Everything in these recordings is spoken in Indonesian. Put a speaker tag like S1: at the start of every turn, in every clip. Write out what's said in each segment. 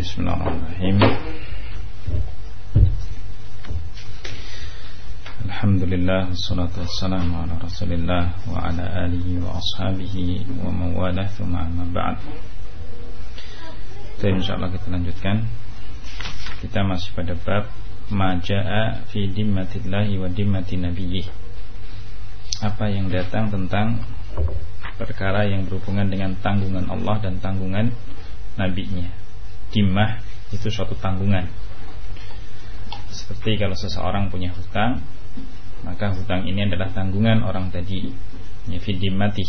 S1: Bismillahirrahmanirrahim. Alhamdulillah Wassalatu wassalamu ala rasulillah Wa ala alihi wa ashabihi Wa mawalah Thumma amma ba'd. Jadi insyaAllah kita lanjutkan. Kita masih pada bab Maja'a fi dimmatillahi wa dimmati nabiyih Apa yang datang tentang Perkara yang berhubungan dengan tanggungan Allah dan tanggungan Nabi-Nya Dimmah itu suatu tanggungan. Seperti kalau seseorang punya hutang maka hutang ini adalah tanggungan orang tadi. Mati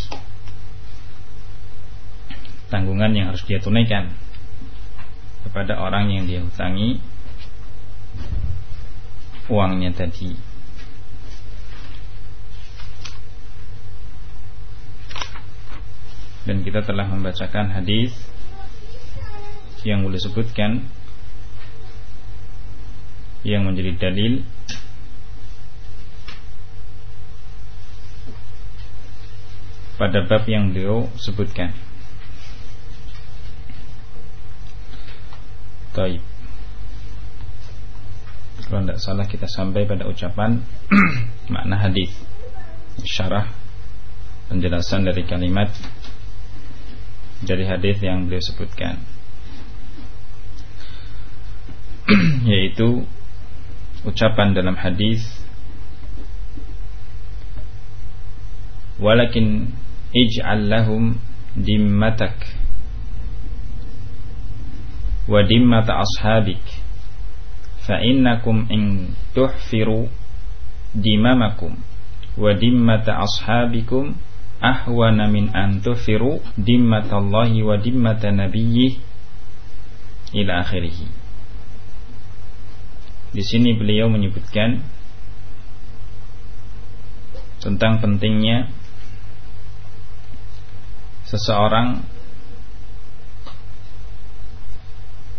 S1: tanggungan yang harus dia tunaikan kepada orang yang dia hutangi uangnya tadi. Dan kita telah membacakan hadis yang boleh sebutkan yang menjadi dalil pada bab yang beliau sebutkan. Taib. Kalau tidak salah kita sampai pada ucapan makna hadis, syarah penjelasan dari kalimat dari hadis yang beliau sebutkan, yaitu ucapan dalam hadis walakin ij'al lahum dimmatak wa dimmata ashabik fa innakum in tuhfiru dimamakum wa dimmata ashabikum ahwana min an tuhfiru dimmatallahi wa dimmata nabiyyih ila akhirih di sini beliau menyebutkan tentang pentingnya seseorang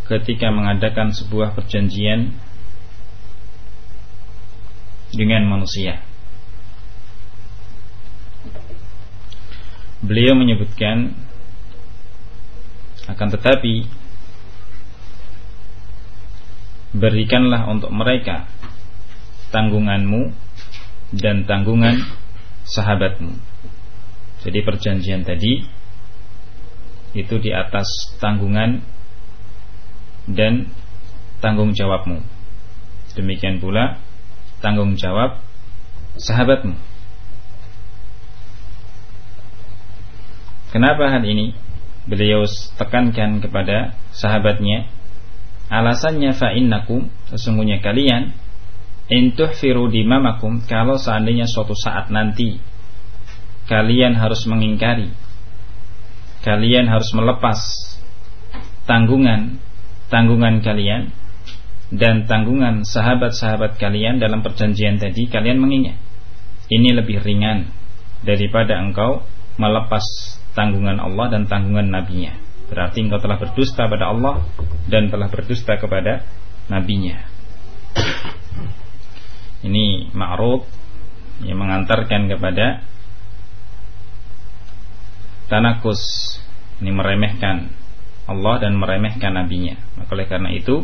S1: ketika mengadakan sebuah perjanjian dengan manusia. Beliau menyebutkan akan tetapi berikanlah untuk mereka tanggunganmu dan tanggungan sahabatmu. Jadi perjanjian tadi itu di atas tanggungan dan tanggung jawabmu. Demikian pula tanggung jawab sahabatmu. Kenapa hal ini beliau tekankan kepada sahabatnya? Alasannya fa'innakum sesungguhnya kalian intuh firu dimamakum kalau seandainya suatu saat nanti kalian harus mengingkari kalian harus melepas tanggungan tanggungan kalian dan tanggungan sahabat-sahabat kalian dalam perjanjian tadi kalian mengingat. Ini lebih ringan daripada engkau melepas tanggungan Allah dan tanggungan nabinya berarti engkau telah berdusta pada Allah dan telah berdusta kepada nabinya. Ini ma'ruf yang mengantarkan kepada tanakus. Ini meremehkan Allah dan meremehkan nabinya. Maka oleh karena itu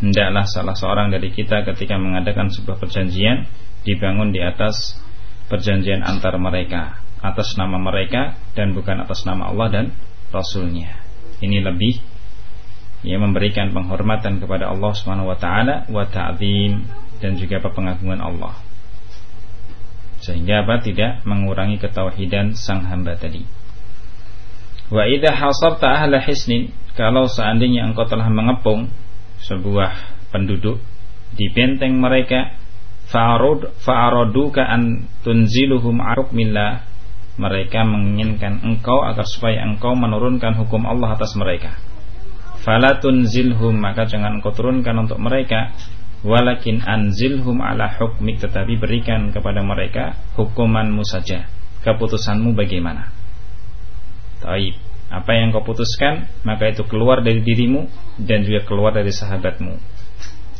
S1: hendaklah salah seorang dari kita ketika mengadakan sebuah perjanjian dibangun di atas perjanjian antar mereka atas nama mereka dan bukan atas nama Allah dan Rasulnya ini lebih ya memberikan penghormatan kepada Allah Subhanahu wa taala wa ta'zim dan juga pengagungan Allah. Sehingga apa? Tidak mengurangi ketauhidan sang hamba tadi. Wa idha hasabta ahla hisnin Kalau seandainya engkau telah mengepung Sebuah penduduk Di benteng mereka Fa'araduka an tunziluhum arukmillah Mereka menginginkan engkau Agar supaya engkau menurunkan hukum Allah atas mereka Fala tunzilhum Maka jangan engkau turunkan untuk mereka Walakin anzilhum ala hukmik Tetapi berikan kepada mereka Hukumanmu saja Keputusanmu bagaimana Taib. Apa yang kau putuskan, maka itu keluar dari dirimu dan juga keluar dari sahabatmu.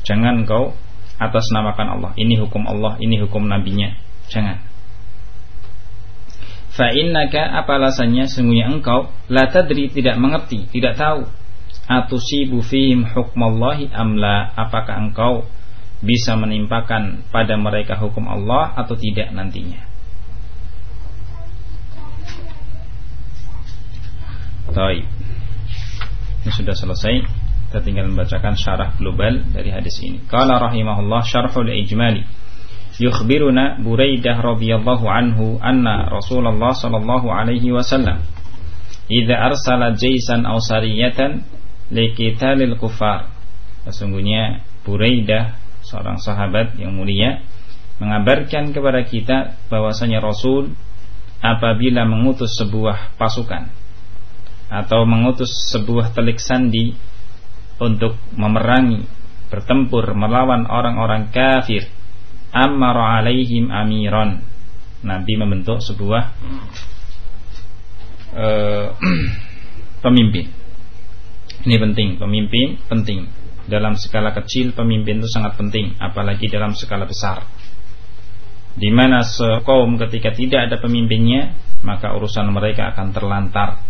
S1: Jangan kau atas namakan Allah. Ini hukum Allah, ini hukum nabinya. Jangan. Fa innaka apa alasannya sungguhnya engkau la tadri tidak mengerti, tidak tahu atusibu fihim hukmallahi amla apakah engkau bisa menimpakan pada mereka hukum Allah atau tidak nantinya Taib. Ini sudah selesai. Kita tinggal membacakan syarah global dari hadis ini. Qala rahimahullah syarhul ijmali. Yukhbiruna Buraidah radhiyallahu anhu anna Rasulullah sallallahu alaihi wasallam idza arsala jaisan aw sariyatan liqitalil kufar. Sesungguhnya Buraidah seorang sahabat yang mulia mengabarkan kepada kita bahwasanya Rasul apabila mengutus sebuah pasukan atau mengutus sebuah telik sandi untuk memerangi, bertempur melawan orang-orang kafir. Ammara alaihim amiran. Nabi membentuk sebuah uh, pemimpin. Ini penting, pemimpin penting. Dalam skala kecil pemimpin itu sangat penting, apalagi dalam skala besar. Di mana kaum ketika tidak ada pemimpinnya, maka urusan mereka akan terlantar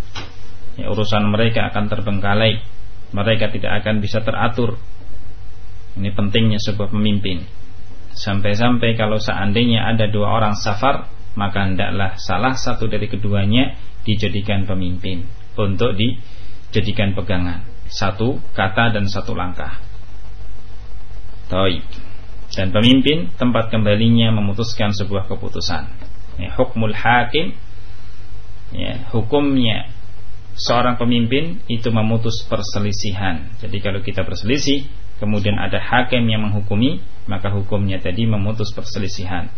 S1: ya, urusan mereka akan terbengkalai mereka tidak akan bisa teratur ini pentingnya sebuah pemimpin sampai-sampai kalau seandainya ada dua orang safar maka hendaklah salah satu dari keduanya dijadikan pemimpin untuk dijadikan pegangan. Satu kata dan satu langkah. Taib. Dan pemimpin tempat kembalinya memutuskan sebuah keputusan. Ya, hukmul hakim. Ya, hukumnya seorang pemimpin itu memutus perselisihan. Jadi kalau kita berselisih, kemudian ada hakim yang menghukumi, maka hukumnya tadi memutus perselisihan.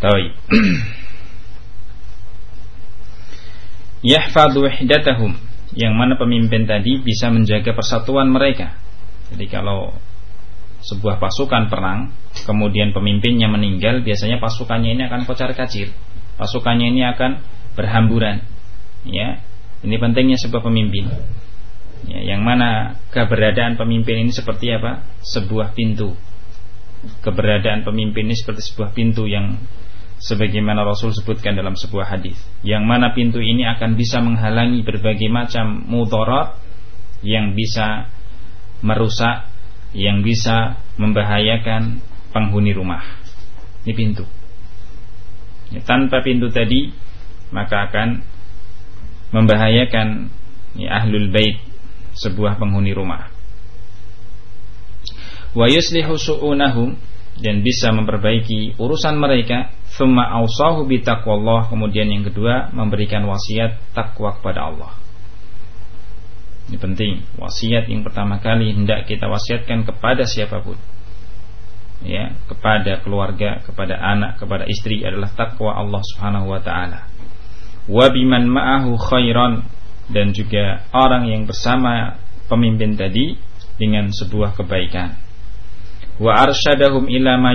S1: Taib. Yahfadhu wahdatahum yang mana pemimpin tadi bisa menjaga persatuan mereka. Jadi kalau sebuah pasukan perang, kemudian pemimpinnya meninggal, biasanya pasukannya ini akan kocar-kacir. Pasukannya ini akan berhamburan ya ini pentingnya sebuah pemimpin ya, yang mana keberadaan pemimpin ini seperti apa? Sebuah pintu. Keberadaan pemimpin ini seperti sebuah pintu yang sebagaimana Rasul sebutkan dalam sebuah hadis. Yang mana pintu ini akan bisa menghalangi berbagai macam mudarat yang bisa merusak yang bisa membahayakan penghuni rumah. Ini pintu. Ya, tanpa pintu tadi maka akan membahayakan ya, ahlul bait sebuah penghuni rumah. Wa yuslihu su'unahum dan bisa memperbaiki urusan mereka thumma awsahu bi taqwallah kemudian yang kedua memberikan wasiat takwa kepada Allah. Ini penting, wasiat yang pertama kali hendak kita wasiatkan kepada siapa pun. Ya, kepada keluarga, kepada anak, kepada istri adalah takwa Allah Subhanahu wa taala wabiman ma'ahu khairan dan juga orang yang bersama pemimpin tadi dengan sebuah kebaikan. Wa arsyadahum ila ma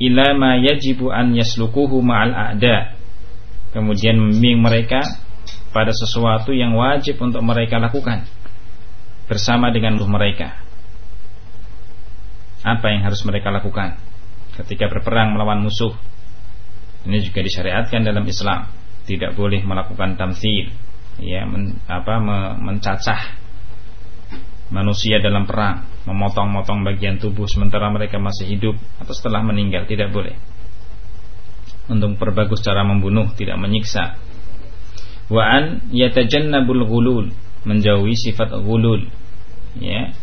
S1: ila ma yajibu an yaslukuhu ma'al a'da. Kemudian membimbing mereka pada sesuatu yang wajib untuk mereka lakukan bersama dengan mereka. Apa yang harus mereka lakukan ketika berperang melawan musuh? Ini juga disyariatkan dalam Islam. Tidak boleh melakukan tamsil ya men, apa me, mencacah manusia dalam perang memotong-motong bagian tubuh sementara mereka masih hidup atau setelah meninggal tidak boleh. Untuk perbagus cara membunuh tidak menyiksa. Wa an yatajannabul ghulul menjauhi sifat ghulul. Ya.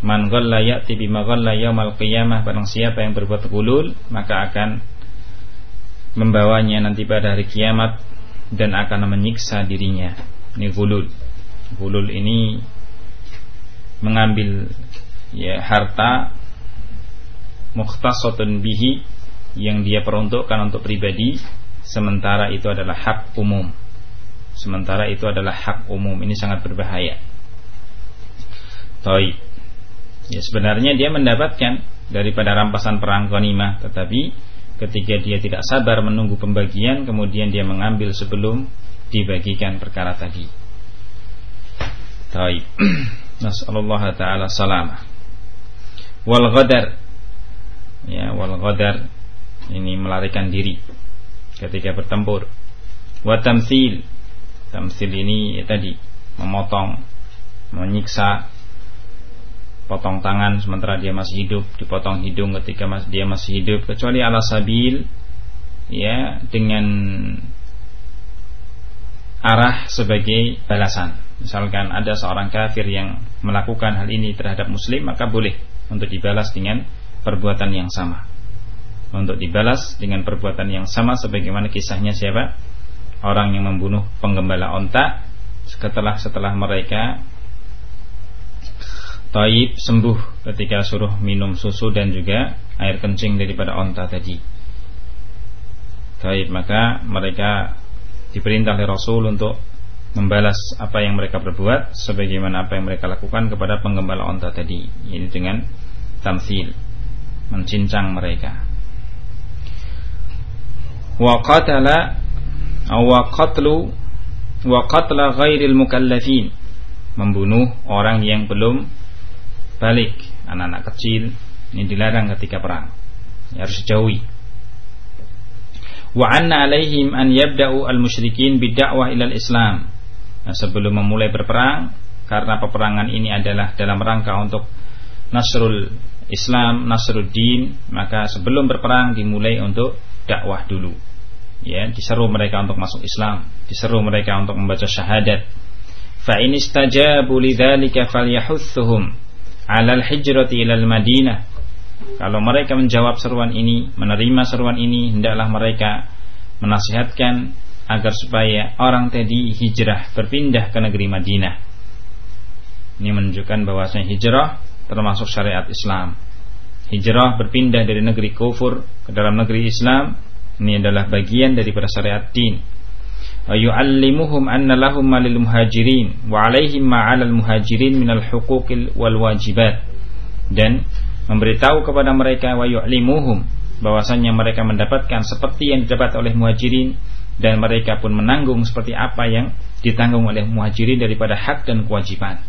S1: Man ghalla ya'ti bima ghalla yaumal qiyamah barang siapa yang berbuat ghulul maka akan membawanya nanti pada hari kiamat dan akan menyiksa dirinya. Ini gulul. Gulul ini mengambil ya harta mukhtasatun bihi yang dia peruntukkan untuk pribadi sementara itu adalah hak umum. Sementara itu adalah hak umum. Ini sangat berbahaya. Taib. Ya sebenarnya dia mendapatkan daripada rampasan perang ghanimah tetapi ketika dia tidak sabar menunggu pembagian kemudian dia mengambil sebelum dibagikan perkara tadi. Taib. Nasallallahu taala salama. Wal ghadar. Ya, wal ghadar ini melarikan diri ketika bertempur. Wa tamsil. Tamsil ini ya tadi memotong, menyiksa, potong tangan sementara dia masih hidup, dipotong hidung ketika dia masih hidup, kecuali ala sabil ya dengan arah sebagai balasan. Misalkan ada seorang kafir yang melakukan hal ini terhadap muslim, maka boleh untuk dibalas dengan perbuatan yang sama. Untuk dibalas dengan perbuatan yang sama sebagaimana kisahnya siapa? Orang yang membunuh penggembala onta setelah setelah mereka Taib sembuh ketika suruh minum susu dan juga air kencing daripada onta tadi. Taib maka mereka diperintah oleh Rasul untuk membalas apa yang mereka perbuat sebagaimana apa yang mereka lakukan kepada penggembala onta tadi. Ini dengan tamsil, mencincang mereka. Wa qatala wa qatlu wa qatla ghairil mukallafin membunuh orang yang belum balik anak-anak kecil ini dilarang ketika perang. Ya, harus dijauhi. Wa anna alaihim an yabda'u al-musyrikin bid'awah ilal Islam. Nah, sebelum memulai berperang karena peperangan ini adalah dalam rangka untuk nasrul Islam, nasrul din maka sebelum berperang dimulai untuk dakwah dulu. Ya diseru mereka untuk masuk Islam diseru mereka untuk membaca syahadat. Fa in istajabu lidzalika falyahuthuhum alal hijrati ilal Madinah. Kalau mereka menjawab seruan ini, menerima seruan ini, hendaklah mereka menasihatkan agar supaya orang tadi hijrah berpindah ke negeri Madinah. Ini menunjukkan bahwasanya hijrah termasuk syariat Islam. Hijrah berpindah dari negeri kufur ke dalam negeri Islam ini adalah bagian daripada syariat din yu'allimuhum anna lahum malil muhajirin wa alaihim ma'alal muhajirin minal huquqil wal wajibat dan memberitahu kepada mereka wa yu'allimuhum bahwasanya mereka mendapatkan seperti yang didapat oleh muhajirin dan mereka pun menanggung seperti apa yang ditanggung oleh muhajirin daripada hak dan kewajiban.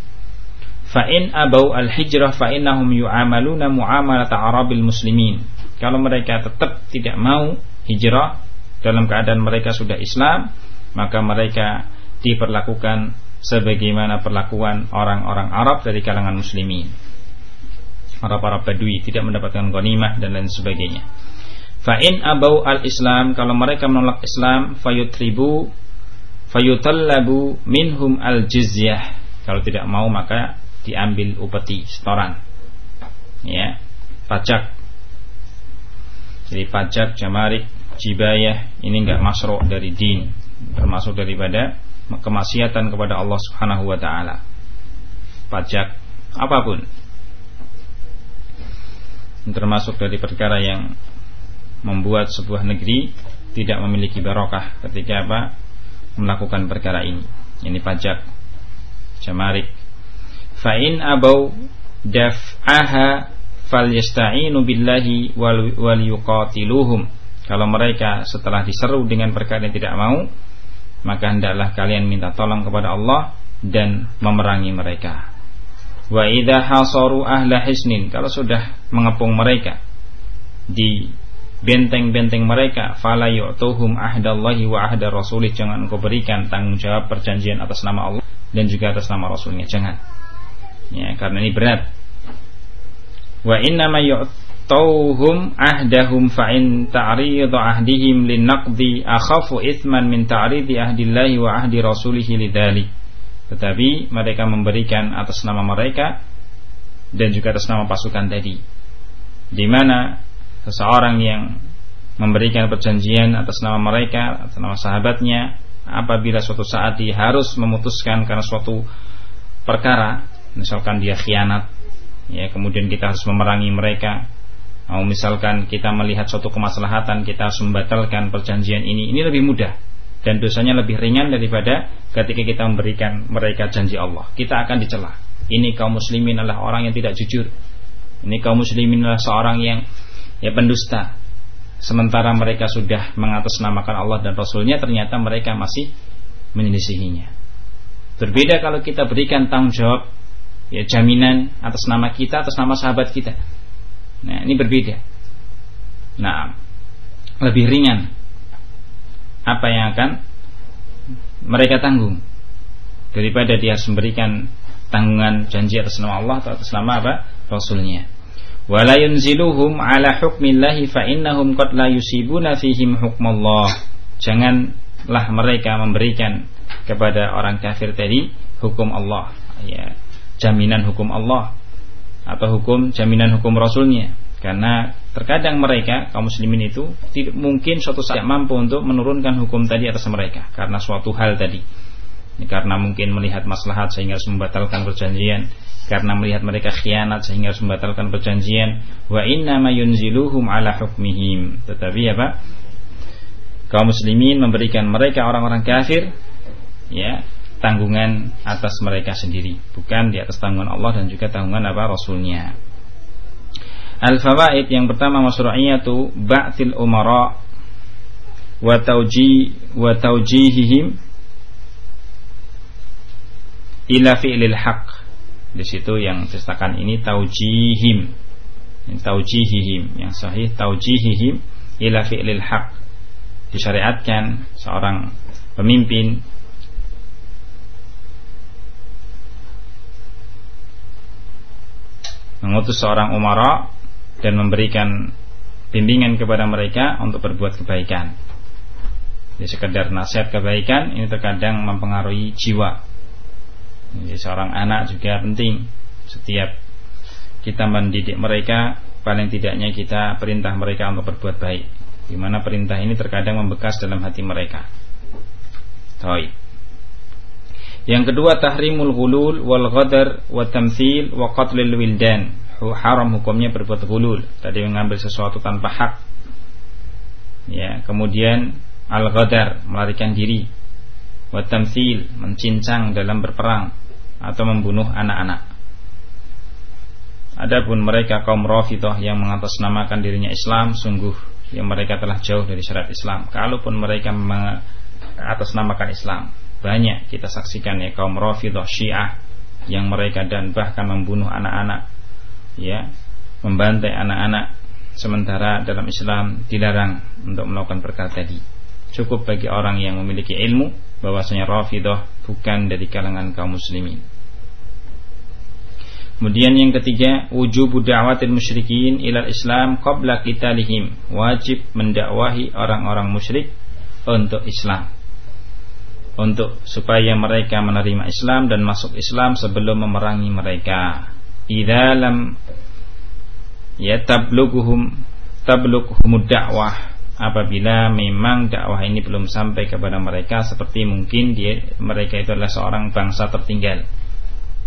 S1: Fa in abau al hijrah fa innahum yu'amaluna mu'amalata arabil muslimin. Kalau mereka tetap tidak mau hijrah dalam keadaan mereka sudah Islam, maka mereka diperlakukan sebagaimana perlakuan orang-orang Arab dari kalangan muslimin. Arab-Arab Badui tidak mendapatkan ghanimah dan lain sebagainya. Fa'in abau al-Islam kalau mereka menolak Islam fayutribu fayutallabu minhum al-jizyah. Kalau tidak mau maka diambil upeti setoran. Ya, pajak. Jadi pajak, jamarik, jibayah ini enggak masruk dari din termasuk daripada kemaksiatan kepada Allah Subhanahu wa taala. Pajak apa pun termasuk dari perkara yang membuat sebuah negeri tidak memiliki barokah ketika apa melakukan perkara ini. Ini pajak jamarik. Fa'in abau daf'aha falyasta'inu billahi wal yuqatiluhum. Kalau mereka setelah diseru dengan perkara yang tidak mau, maka hendaklah kalian minta tolong kepada Allah dan memerangi mereka. Wa idza hasaru ahla hisnin. Kalau sudah mengepung mereka di benteng-benteng mereka fala yu'tuhum ahdallahi wa ahda rasulih. Jangan engkau berikan tanggung jawab perjanjian atas nama Allah dan juga atas nama rasulnya. Jangan. Ya karena ini berat. Wa inna ma tauhum ahdahum fa in ta'ridu ahdihim linaqdi akhafu ithman min ta'ridi ahdillahi wa ahdi rasulih lidzalik tetapi mereka memberikan atas nama mereka dan juga atas nama pasukan tadi. Di mana seseorang yang memberikan perjanjian atas nama mereka atas nama sahabatnya apabila suatu saat dia harus memutuskan karena suatu perkara misalkan dia khianat ya kemudian kita harus memerangi mereka Mau misalkan kita melihat suatu kemaslahatan kita harus membatalkan perjanjian ini, ini lebih mudah dan dosanya lebih ringan daripada ketika kita memberikan mereka janji Allah. Kita akan dicela. Ini kaum muslimin adalah orang yang tidak jujur. Ini kaum muslimin adalah seorang yang ya pendusta. Sementara mereka sudah mengatasnamakan Allah dan Rasulnya ternyata mereka masih menyelisihinya. Berbeda kalau kita berikan tanggung jawab ya jaminan atas nama kita, atas nama sahabat kita. Nah, ini berbeda. Nah, lebih ringan. Apa yang akan mereka tanggung. daripada dia harus memberikan tanggungan janji atas nama Allah atau atas nama apa? Rasulnya. Wala yunziluhum ala hukmillahi fa innahum qad la yusibuna fihim hukmallah. Janganlah mereka memberikan kepada orang kafir tadi hukum Allah. Ya jaminan hukum Allah atau hukum jaminan hukum Rasulnya. Karena terkadang mereka kaum muslimin itu tidak mungkin suatu saat mampu untuk menurunkan hukum tadi atas mereka. Karena suatu hal tadi. Karena mungkin melihat maslahat sehingga harus membatalkan perjanjian. Karena melihat mereka khianat sehingga harus membatalkan perjanjian. Wa inna ma yunziluhum ala hukmihim. Tetapi apa? Kaum muslimin memberikan mereka orang-orang kafir ya tanggungan atas mereka sendiri bukan di atas tanggungan Allah dan juga tanggungan apa rasulnya Al-fawaid yang pertama masyru'iyatu ba'til umara wa tauji wa taujihihim ila fi'lil haq. Di situ yang cetakan ini taujihim. Taujihihim yang sahih taujihihim ila fi'lil haq. Disyariatkan seorang pemimpin mengutus seorang umara dan memberikan bimbingan kepada mereka untuk berbuat kebaikan. Jadi sekedar nasihat kebaikan ini terkadang mempengaruhi jiwa jadi seorang anak juga penting setiap kita mendidik mereka paling tidaknya kita perintah mereka untuk berbuat baik. Di mana perintah ini terkadang membekas dalam hati mereka. Taib. Yang kedua tahrimul ghulul wal ghadar wa tamthil wa qatlil wildan. Haram hukumnya berbuat ghulul, tadi mengambil sesuatu tanpa hak. Ya, kemudian al ghadar melarikan diri. Wa tamthil mencincang dalam berperang atau membunuh anak-anak. Adapun mereka kaum Rafidah yang mengatasnamakan dirinya Islam sungguh yang mereka telah jauh dari syariat Islam. Kalaupun mereka mengatasnamakan Islam, banyak kita saksikan ya kaum Rafidah Syiah yang mereka dan bahkan membunuh anak-anak ya, membantai anak-anak sementara dalam Islam dilarang untuk melakukan perkara tadi. Cukup bagi orang yang memiliki ilmu bahwasanya Rafidah bukan dari kalangan kaum muslimin. Kemudian yang ketiga, wujub da'watil musyrikin ilal Islam qabla qitalihim. Wajib mendakwahi orang-orang musyrik untuk Islam. Untuk supaya mereka menerima Islam dan masuk Islam sebelum memerangi mereka. Idza lam ya tablughuhum tablughuhum dakwah apabila memang dakwah ini belum sampai kepada mereka seperti mungkin dia mereka itu adalah seorang bangsa tertinggal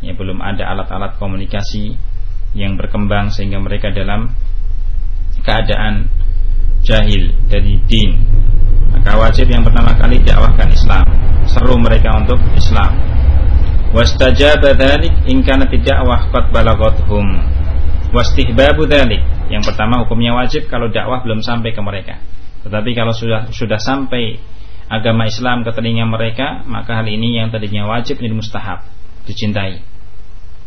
S1: ya belum ada alat-alat komunikasi yang berkembang sehingga mereka dalam keadaan jahil dari din. Maka wajib yang pertama kali dakwahkan Islam. Seru mereka untuk Islam. Wastajaba dzalik in kana dakwah qad balagathum wastihbabu dzalik yang pertama hukumnya wajib kalau dakwah belum sampai ke mereka. Tetapi kalau sudah sudah sampai agama Islam ke telinga mereka maka hal ini yang tadinya wajib menjadi mustahab. Dicintai.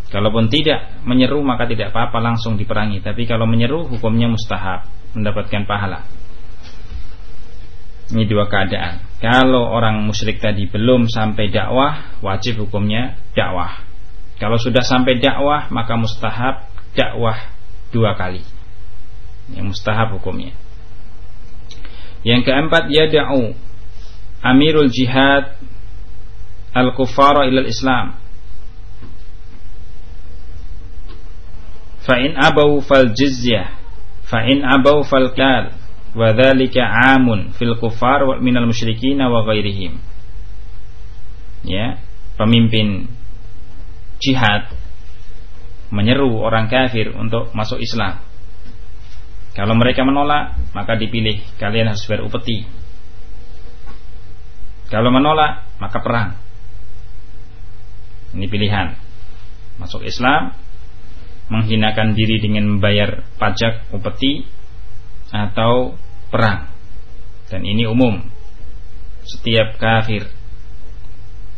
S1: Kalaupun tidak menyeru maka tidak apa-apa langsung diperangi. Tapi kalau menyeru hukumnya mustahab mendapatkan pahala. Ini dua keadaan. Kalau orang musyrik tadi belum sampai dakwah, wajib hukumnya dakwah. Kalau sudah sampai dakwah, maka mustahab dakwah dua kali. Yang mustahab hukumnya. Yang keempat, ya da'u amirul jihad al-kufara ilal islam Fa'in abau fal jizyah Fa'in abau fal kal Wadhalika amun fil kufar wa minal musyrikin wa ghairihim Ya Pemimpin jihad Menyeru orang kafir untuk masuk Islam. Kalau mereka menolak Maka dipilih Kalian harus berupeti Kalau menolak Maka perang. Ini pilihan. Masuk Islam menghinakan diri dengan membayar pajak upeti atau perang. Dan ini umum. Setiap kafir.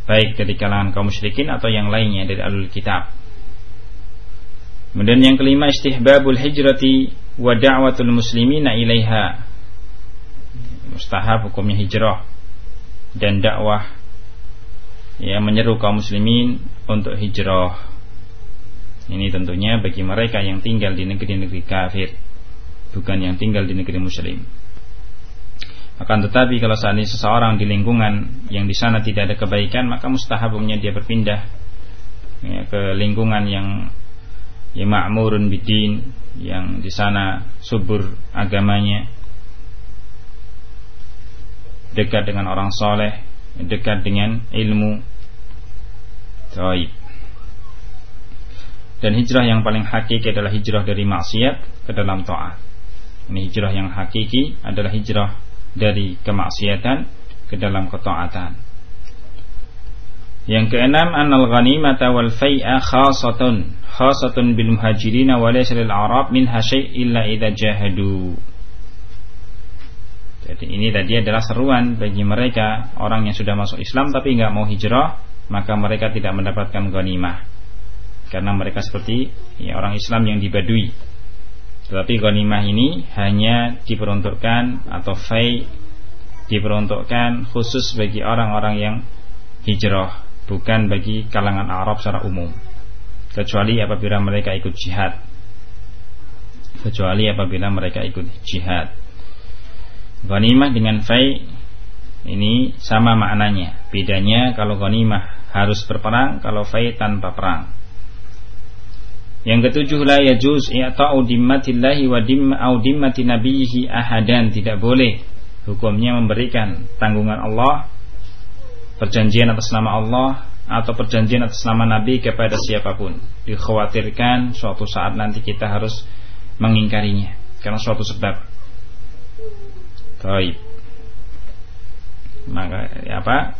S1: Baik dari kalangan kaum musyrikin atau yang lainnya dari alul kitab. Kemudian yang kelima istihbabul hijrati wa da'watul muslimina ilaiha. Mustahab hukumnya hijrah dan dakwah. Ya menyeru kaum muslimin untuk hijrah. Ini tentunya bagi mereka yang tinggal di negeri-negeri kafir, bukan yang tinggal di negeri muslim. Akan tetapi kalau ini seseorang di lingkungan yang di sana tidak ada kebaikan, maka mustahabumnya dia berpindah ya, ke lingkungan yang ya ma'murun bidin yang di sana subur agamanya dekat dengan orang soleh dekat dengan ilmu Taib. Dan hijrah yang paling hakiki adalah hijrah dari maksiat ke dalam taat. Ini hijrah yang hakiki adalah hijrah dari kemaksiatan ke dalam ketaatan. Yang keenam anal ghanimata wal fai'a khasatun khasatun bil muhajirin wa laysa lil arab min hasy' illa idza jahadu. Jadi ini tadi adalah seruan bagi mereka orang yang sudah masuk Islam tapi nggak mau hijrah, maka mereka tidak mendapatkan ghanimah. Karena mereka seperti ya, orang Islam yang dibadui. Tetapi ghanimah ini hanya diperuntukkan atau fai diperuntukkan khusus bagi orang-orang yang hijrah, bukan bagi kalangan Arab secara umum. Kecuali apabila mereka ikut jihad. Kecuali apabila mereka ikut jihad. Ghanimah dengan fai ini sama maknanya. Bedanya kalau ghanimah harus berperang, kalau fai tanpa perang. Yang ketujuh la yajuz i'ta'u dimmatillahi wa dimma au dimmati nabiyhi ahadan tidak boleh hukumnya memberikan tanggungan Allah perjanjian atas nama Allah atau perjanjian atas nama Nabi kepada siapa pun dikhawatirkan suatu saat nanti kita harus mengingkarinya karena suatu sebab Baik. Maka ya apa?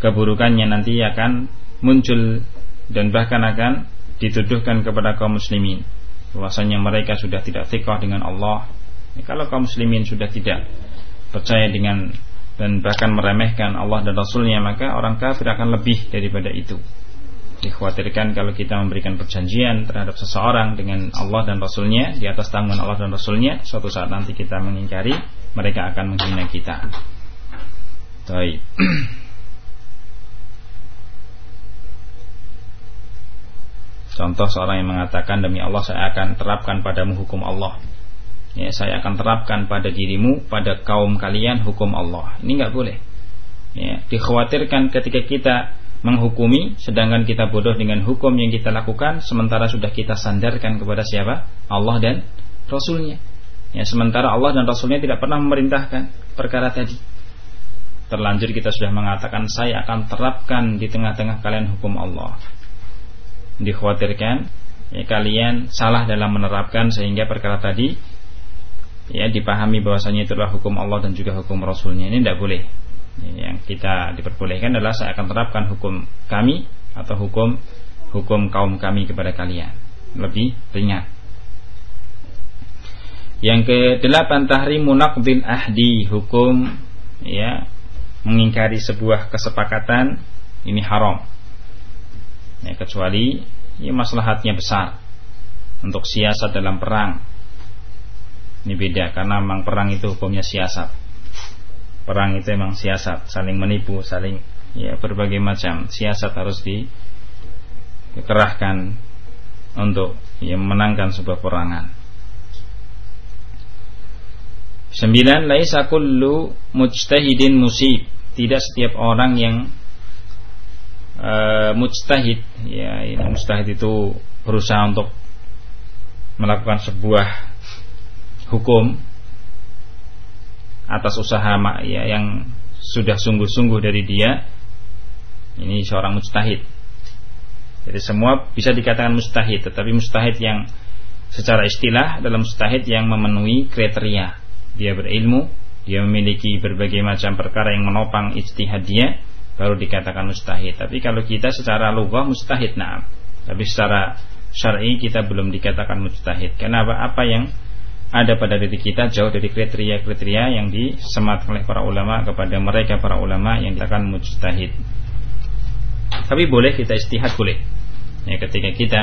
S1: Keburukannya nanti akan muncul dan bahkan akan dituduhkan kepada kaum muslimin. Bahwasanya mereka sudah tidak thiqah dengan Allah. Ya, kalau kaum muslimin sudah tidak percaya dengan dan bahkan meremehkan Allah dan Rasulnya maka orang kafir akan lebih daripada itu. Dikhawatirkan kalau kita memberikan perjanjian terhadap seseorang dengan Allah dan Rasulnya di atas tanggungan Allah dan Rasulnya suatu saat nanti kita mengingkari mereka akan menghina kita. Baik Contoh seorang yang mengatakan demi Allah saya akan terapkan padamu hukum Allah. Ya, Saya akan terapkan pada dirimu Pada kaum kalian hukum Allah. Ini nggak boleh. Ya, Dikhawatirkan ketika kita menghukumi sedangkan kita bodoh dengan hukum yang kita lakukan sementara sudah kita sandarkan kepada siapa? Allah dan Rasulnya. Ya sementara Allah dan Rasulnya tidak pernah memerintahkan perkara tadi. Terlanjur kita sudah mengatakan saya akan terapkan di tengah-tengah kalian hukum Allah dikhawatirkan ya, kalian salah dalam menerapkan sehingga perkara tadi ya dipahami bahwasanya itulah hukum Allah dan juga hukum Rasulnya. Ini tidak boleh. Yang kita diperbolehkan adalah saya akan terapkan hukum kami atau hukum hukum kaum kami kepada kalian. Lebih ringan. Yang ke delapan tahrimu naqdil ahdi hukum ya mengingkari sebuah kesepakatan ini haram ya kecuali ya maslahatnya besar untuk siasat dalam perang ini beda karena memang perang itu hukumnya siasat perang itu memang siasat, saling menipu, saling ya berbagai macam siasat harus dikerahkan untuk ya, menangkan sebuah perangan. Sembilan, laisa kullu mujtahidin musib. Tidak setiap orang yang uh, mujtahid, ya ini mujtahid itu berusaha untuk melakukan sebuah hukum atas usaha ya, yang sudah sungguh-sungguh dari dia. Ini seorang mustahid jadi semua bisa dikatakan mustahid tetapi mustahid yang secara istilah dalam mustahid yang memenuhi kriteria. Dia berilmu dia memiliki berbagai macam perkara yang menopang ijtihad dia baru dikatakan mustahid tapi kalau kita secara lugah mustahid nah tapi secara syar'i kita belum dikatakan mustahid kenapa apa yang ada pada diri kita jauh dari kriteria-kriteria yang disemat oleh para ulama kepada mereka para ulama yang akan mujtahid. Tapi boleh kita istihad boleh. Ya, ketika kita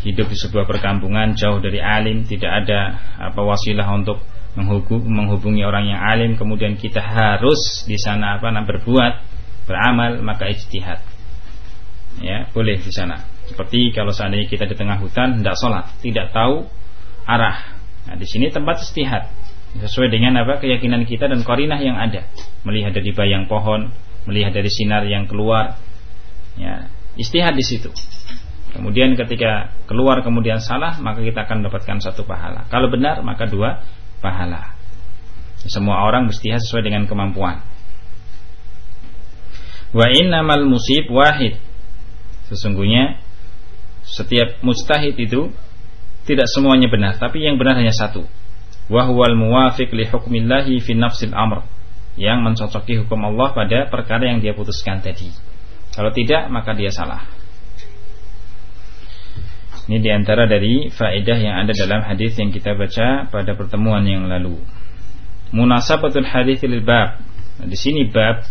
S1: hidup di sebuah perkampungan jauh dari alim, tidak ada apa wasilah untuk menghubungi orang yang alim, kemudian kita harus di sana apa berbuat beramal maka ijtihad. Ya boleh di sana. Seperti kalau seandainya kita di tengah hutan tidak sholat tidak tahu arah. Nah di sini tempat ijtihad. Sesuai dengan apa? Keyakinan kita dan korinah yang ada. Melihat dari bayang pohon melihat dari sinar yang keluar. Ya istihad di situ. Kemudian ketika keluar kemudian salah maka kita akan mendapatkan satu pahala. Kalau benar maka dua pahala. Semua orang beristihad sesuai dengan kemampuan wa innamal musib wahid sesungguhnya setiap mustahid itu tidak semuanya benar tapi yang benar hanya satu wahwal muwafiq li hukmillahi fi nafsil amr yang mencocoki hukum Allah pada perkara yang dia putuskan tadi. Kalau tidak maka dia salah. Ini di antara dari faedah yang ada dalam hadis yang kita baca pada pertemuan yang lalu. Munasabatul hadis lil bab. Di sini bab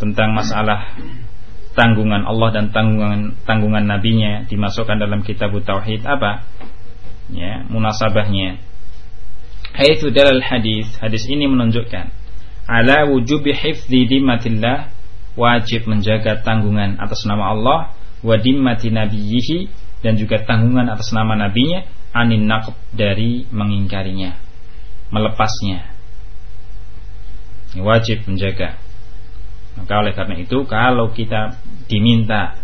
S1: tentang masalah tanggungan Allah dan tanggungan tanggungan nabinya dimasukkan dalam kitab tauhid apa? Ya, munasabahnya. Haitsu dalal hadis, hadis ini menunjukkan ala wujubi hifdzi dimmatillah wajib menjaga tanggungan atas nama Allah wa dimmati nabiyhi dan juga tanggungan atas nama nabinya anin naqb dari mengingkarinya melepasnya. Wajib menjaga maka oleh karena itu kalau kita diminta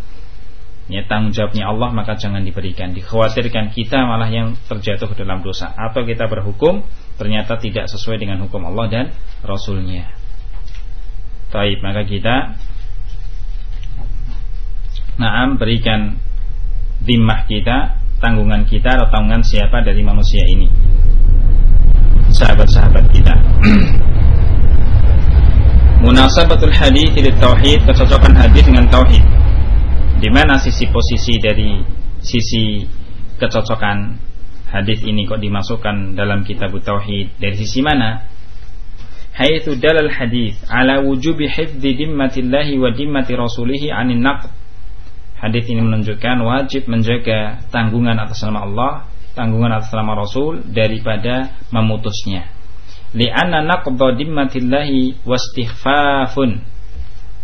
S1: ya tanggung jawabnya Allah maka jangan diberikan. Dikhawatirkan kita malah yang terjatuh dalam dosa. Atau kita berhukum ternyata tidak sesuai dengan hukum Allah dan Rasulnya. Taib maka kita Naam berikan Dimmah kita Tanggungan kita atau tanggungan siapa dari manusia ini? Sahabat-sahabat kita Munasabatul hadis dari tauhid Kecocokan hadis dengan tauhid. Di mana sisi posisi dari sisi kecocokan hadis ini kok dimasukkan dalam kitab tauhid? Dari sisi mana? Haitsu dalal hadis ala wujubi hifdzi dimmatillahi wa dimmati rasulih anin naqd. Hadis ini menunjukkan wajib menjaga tanggungan atas nama Allah tanggungan atas nama Rasul daripada memutusnya li'anna naqdha dimmatillahi wastighfafun.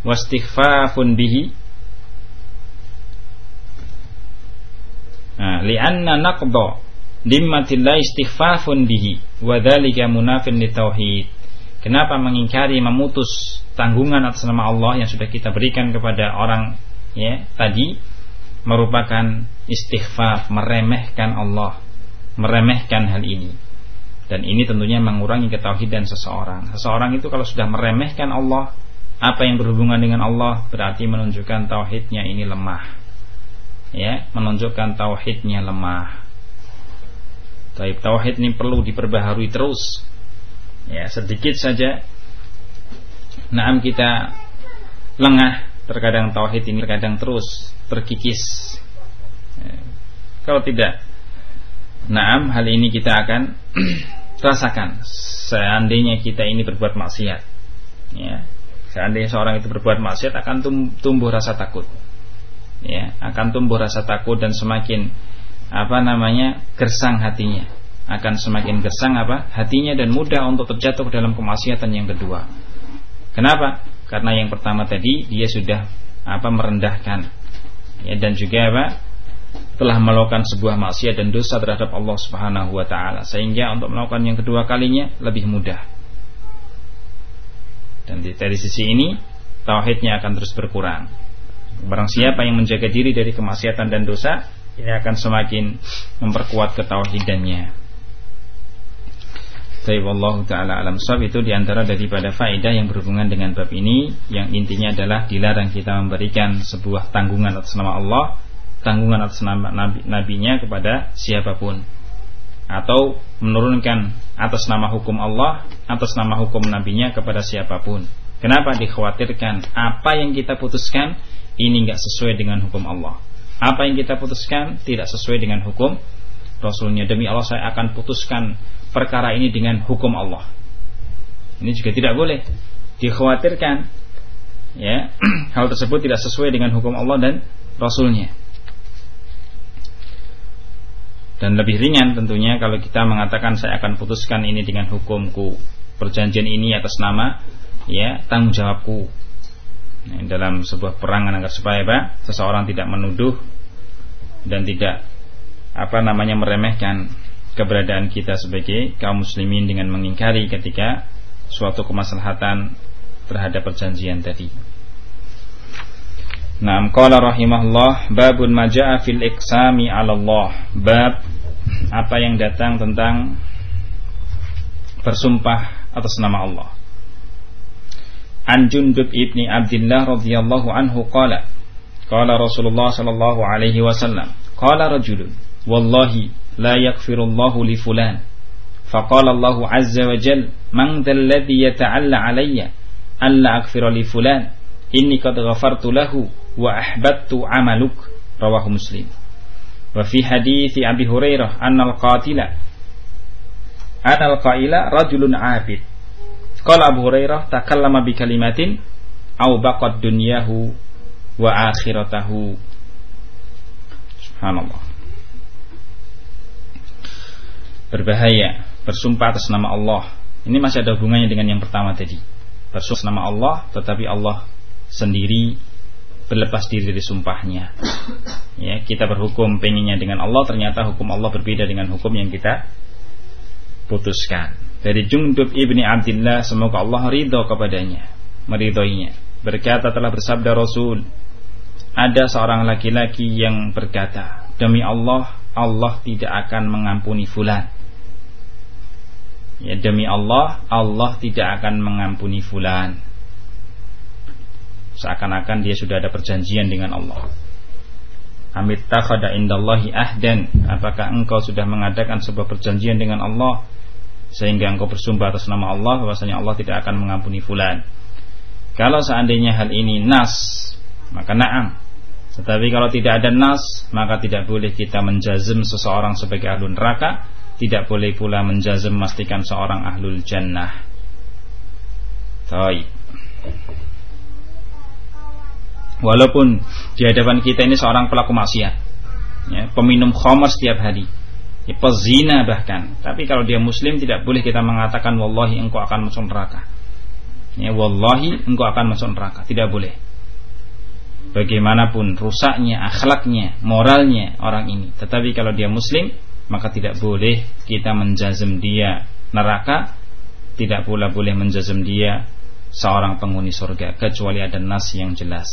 S1: Wastighfafun bihi. Nah, li'anna naqda dimmatillah istighfafun bihi. Wa dzalika munafin tauhid. Kenapa mengingkari memutus tanggungan atas nama Allah yang sudah kita berikan kepada orang ya tadi? Merupakan istighfaf, meremehkan Allah, meremehkan hal ini. Dan ini tentunya mengurangi ketauhidan seseorang. Seseorang itu kalau sudah meremehkan Allah, apa yang berhubungan dengan Allah berarti menunjukkan tauhidnya ini lemah ya menunjukkan tauhidnya lemah. Taib tauhid ini perlu diperbaharui terus. Ya, sedikit saja naam kita lengah terkadang tauhid ini terkadang terus terkikis. Ya, kalau tidak naam hal ini kita akan rasakan seandainya kita ini berbuat maksiat. Ya, seandainya seorang itu berbuat maksiat akan tumbuh rasa takut ya akan tumbuh rasa takut dan semakin apa namanya gersang hatinya akan semakin gersang apa hatinya dan mudah untuk terjatuh dalam kemaksiatan yang kedua kenapa karena yang pertama tadi dia sudah apa merendahkan ya dan juga apa telah melakukan sebuah maksiat dan dosa terhadap Allah Subhanahu wa taala. Sehingga untuk melakukan yang kedua kalinya lebih mudah. Dan dari sisi ini tauhidnya akan terus berkurang. Barang siapa yang menjaga diri dari kemaksiatan dan dosa, ini akan semakin memperkuat ketauhidannya. Taib Allah Ta'ala alam sab itu di antara daripada faedah yang berhubungan dengan bab ini Yang intinya adalah dilarang kita memberikan sebuah tanggungan atas nama Allah Tanggungan atas nama nabi, nabinya kepada siapa pun Atau menurunkan atas nama hukum Allah Atas nama hukum nabinya kepada siapa pun Kenapa dikhawatirkan apa yang kita putuskan ini nggak sesuai dengan hukum Allah. Apa yang kita putuskan tidak sesuai dengan hukum Rasulnya. Demi Allah saya akan putuskan perkara ini dengan hukum Allah. Ini juga tidak boleh. Dikhawatirkan ya hal tersebut tidak sesuai dengan hukum Allah dan Rasulnya. Dan lebih ringan tentunya kalau kita mengatakan saya akan putuskan ini dengan hukumku. Perjanjian ini atas nama ya tanggung jawabku dalam sebuah perangan agar supaya Pak, seseorang tidak menuduh dan tidak apa namanya meremehkan keberadaan kita sebagai kaum muslimin dengan mengingkari ketika suatu kemaslahatan terhadap perjanjian tadi. Naam qala rahimahullah babun majaa fil iqsami 'ala Allah. Bab apa yang datang tentang bersumpah atas nama Allah. An Jundub ibni Abdullah radhiyallahu anhu qala qala Rasulullah sallallahu alaihi wasallam qala rajulun wallahi la yaghfirullahu li fulan faqala Allah azza wa jal man dhal ladhi yata'alla alayya alla aghfira li fulan inni qad ghafartu lahu wa ahbattu amaluk rawahu muslim. Wa fi hadithi Abi Hurairah anna al-qatila anna al-qaila rajulun abid qala Abu Hurairah takallama bi kalimatin au baqad dunyahu wa akhiratahu subhanallah. Berbahaya bersumpah atas nama Allah. Ini masih ada hubungannya dengan yang pertama tadi. Bersumpah atas nama Allah tetapi Allah sendiri berlepas diri dari sumpahnya. Ya kita berhukum pengennya dengan Allah ternyata hukum Allah berbeda dengan hukum yang kita putuskan. Dari Jundub ibni Abdullah semoga Allah ridho kepadanya meridhoinya. Berkata telah bersabda Rasul ada seorang laki-laki yang berkata demi Allah Allah tidak akan mengampuni fulan ya demi Allah Allah tidak akan mengampuni fulan seakan-akan dia sudah ada perjanjian dengan Allah. Amit takhada indallahi ahdan. Apakah engkau sudah mengadakan sebuah perjanjian dengan Allah Sehingga engkau bersumpah atas nama Allah bahwasanya Allah tidak akan mengampuni fulan? Kalau seandainya hal ini nas Maka na'am. Tetapi kalau tidak ada nas Maka tidak boleh kita menjazm seseorang sebagai ahlul neraka. Tidak boleh pula menjazm memastikan seorang ahlul jannah. Taib Walaupun di hadapan kita ini seorang pelaku maksiat, ya, peminum khamar setiap hari, ya, pezina bahkan. Tapi kalau dia muslim tidak boleh kita mengatakan wallahi engkau akan masuk neraka. Ya, wallahi engkau akan masuk neraka, tidak boleh. Bagaimanapun rusaknya, akhlaknya, moralnya orang ini, tetapi kalau dia muslim, maka tidak boleh kita menjazem dia neraka, tidak pula boleh menjazem dia seorang penghuni surga kecuali ada nas yang jelas.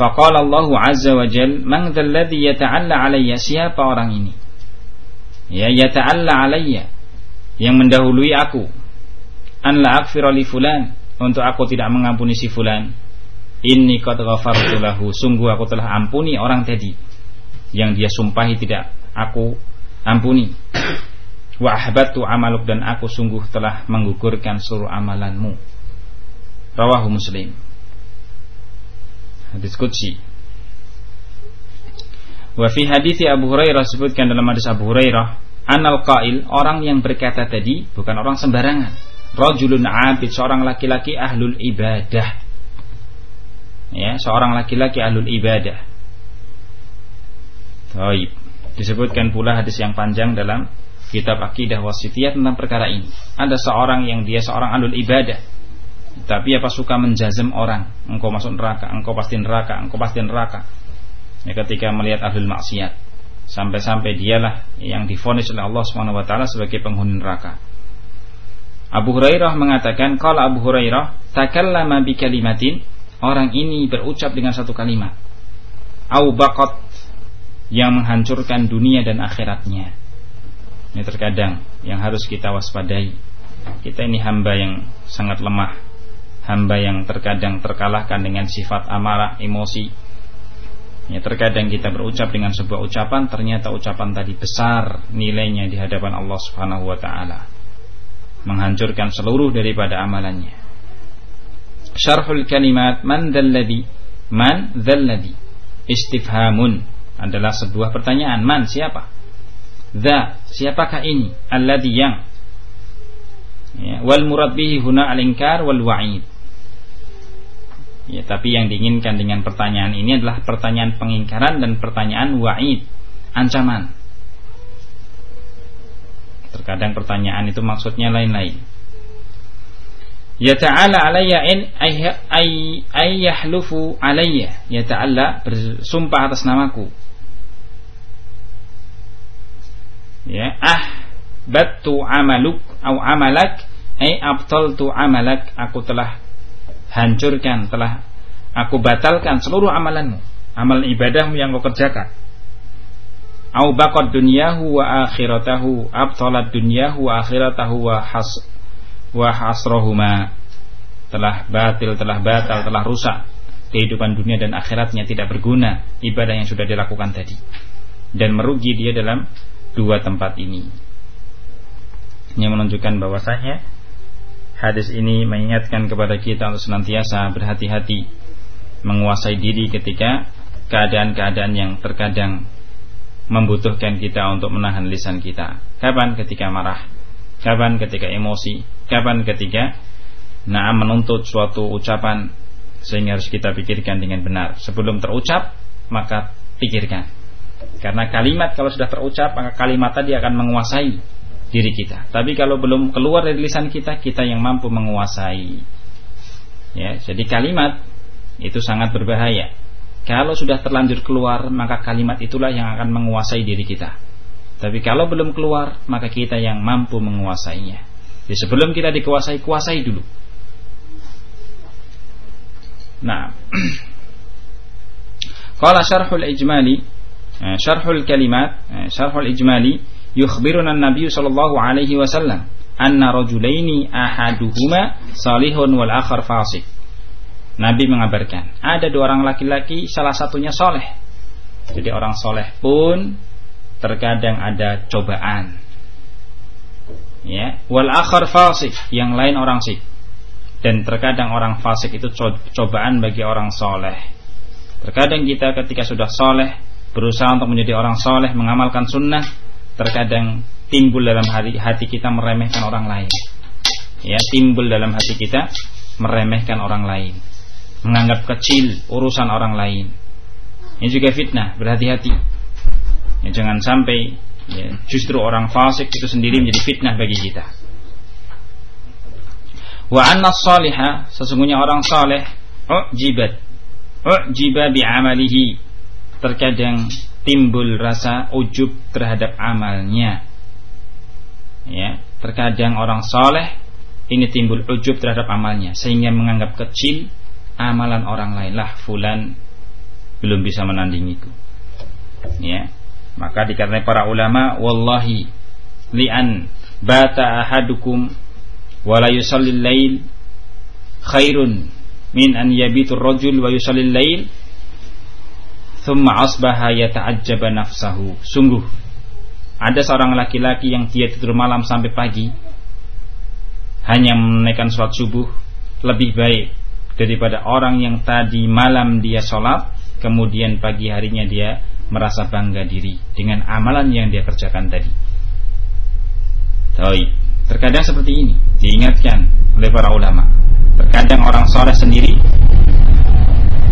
S1: Faqala Allah Azza wa Jal, "Man dzalladzi yata'alla 'alayya?" Siapa orang ini? Ya, yata'alla 'alayya yang mendahului aku. An la aghfira li fulan, untuk aku tidak mengampuni si fulan. Inni qad ghafartu lahu, sungguh aku telah ampuni orang tadi yang dia sumpahi tidak aku ampuni. Wa ahbatu amaluk dan aku sungguh telah menggugurkan seluruh amalanmu. Rawahu Muslim hadis qudsi. Wa fi hadis Abu Hurairah sebutkan dalam hadis Abu Hurairah anal qail orang yang berkata tadi bukan orang sembarangan. Rajulun abid seorang laki-laki ahlul ibadah. Ya seorang laki-laki ahlul ibadah. Taib. Disebutkan pula hadis yang panjang dalam kitab akidah wasitiyah tentang perkara ini. Ada seorang yang dia seorang ahlul ibadah tapi apa suka menjazem orang, engkau masuk neraka, engkau pasti neraka, engkau pasti neraka. Ya, ketika melihat ahlul maksiat, sampai-sampai dialah yang difonis oleh Allah taala sebagai penghuni neraka. Abu Hurairah mengatakan, kalau Abu Hurairah takallama bi kalimatin, orang ini berucap dengan satu kalimat. Au baqat yang menghancurkan dunia dan akhiratnya. Ini terkadang yang harus kita waspadai. Kita ini hamba yang sangat lemah hamba yang terkadang terkalahkan dengan sifat amarah, emosi. Ya, terkadang kita berucap dengan sebuah ucapan ternyata ucapan tadi besar nilainya di hadapan Allah Subhanahu wa taala. Menghancurkan seluruh daripada amalannya. Syarhul kalimat man dzalladzi man dzalladzi istifhamun adalah sebuah pertanyaan man siapa? Dza siapakah ini? Alladzi yang ya, wal murad bihi huna al-inkar wal wa'id Ya, tapi yang diinginkan dengan pertanyaan ini adalah pertanyaan pengingkaran dan pertanyaan wa'id, ancaman. Terkadang pertanyaan itu maksudnya lain-lain. Ya ta'ala alayya in ay yahlufu alayya. Ya ta'ala bersumpah atas namaku. Ya, ah batu amaluk au amalak ay abtaltu amalak aku telah hancurkan telah aku batalkan seluruh amalanmu amal ibadahmu yang kau kerjakan. Au baqad dunyahu wa akhiratahu abtalat dunyahu wa akhiratahu wa has wa hasrohuma telah batil, telah batal, telah rusak. Kehidupan dunia dan akhiratnya tidak berguna ibadah yang sudah dilakukan tadi. Dan merugi dia dalam dua tempat ini. Ini menunjukkan bahwasanya hadis ini mengingatkan kepada kita untuk senantiasa berhati-hati menguasai diri ketika keadaan-keadaan yang terkadang membutuhkan kita untuk menahan lisan kita. Kapan ketika marah? Kapan ketika emosi? kapan ketika nah menuntut suatu ucapan sehingga harus kita pikirkan dengan benar sebelum terucap maka pikirkan karena kalimat kalau sudah terucap maka kalimat tadi akan menguasai diri kita. Tapi kalau belum keluar dari lisan kita kita yang mampu menguasai. Ya jadi kalimat itu sangat berbahaya. Kalau sudah terlanjur keluar maka kalimat itulah yang akan menguasai diri kita. Tapi kalau belum keluar maka kita yang mampu menguasainya. Jadi sebelum kita dikuasai, kuasai dulu. Nah, Qala syarhul ijmali eh, syarhul kalimat eh, syarhul ijmali yukhbiruna an-nabiy sallallahu alaihi wasallam anna rajulaini ahaduhuma salihun wal akhar fasik. Nabi mengabarkan, ada dua orang laki-laki, salah satunya soleh. Jadi orang soleh pun terkadang ada cobaan ya wal akhar fasik yang lain orang sik dan terkadang orang fasik itu cobaan bagi orang soleh terkadang kita ketika sudah soleh berusaha untuk menjadi orang soleh mengamalkan sunnah terkadang timbul dalam hati, hati kita meremehkan orang lain. Ya timbul dalam hati kita meremehkan orang lain. Menganggap kecil urusan orang lain. Ini juga fitnah berhati-hati. Ya, jangan sampai ya, justru orang fasik itu sendiri menjadi fitnah bagi kita. Wa anna salihah sesungguhnya orang saleh ujibat ujiba bi amalihi terkadang timbul rasa ujub terhadap amalnya. Ya terkadang orang saleh ini timbul ujub terhadap amalnya sehingga menganggap kecil amalan orang lain. Lah fulan belum bisa menandingiku. Ya maka dikarenakan para ulama wallahi li'an bata ahadukum wala yusallil lail khairun min an yabitu rajul wa yusallil lail thumma asbaha yata'ajjaba nafsahu sungguh ada seorang laki-laki yang dia tidur malam sampai pagi hanya menaikkan sholat subuh lebih baik daripada orang yang tadi malam dia sholat kemudian pagi harinya dia merasa bangga diri dengan amalan yang dia kerjakan tadi. Taui. Terkadang seperti ini diingatkan oleh para ulama. Terkadang orang soleh sendiri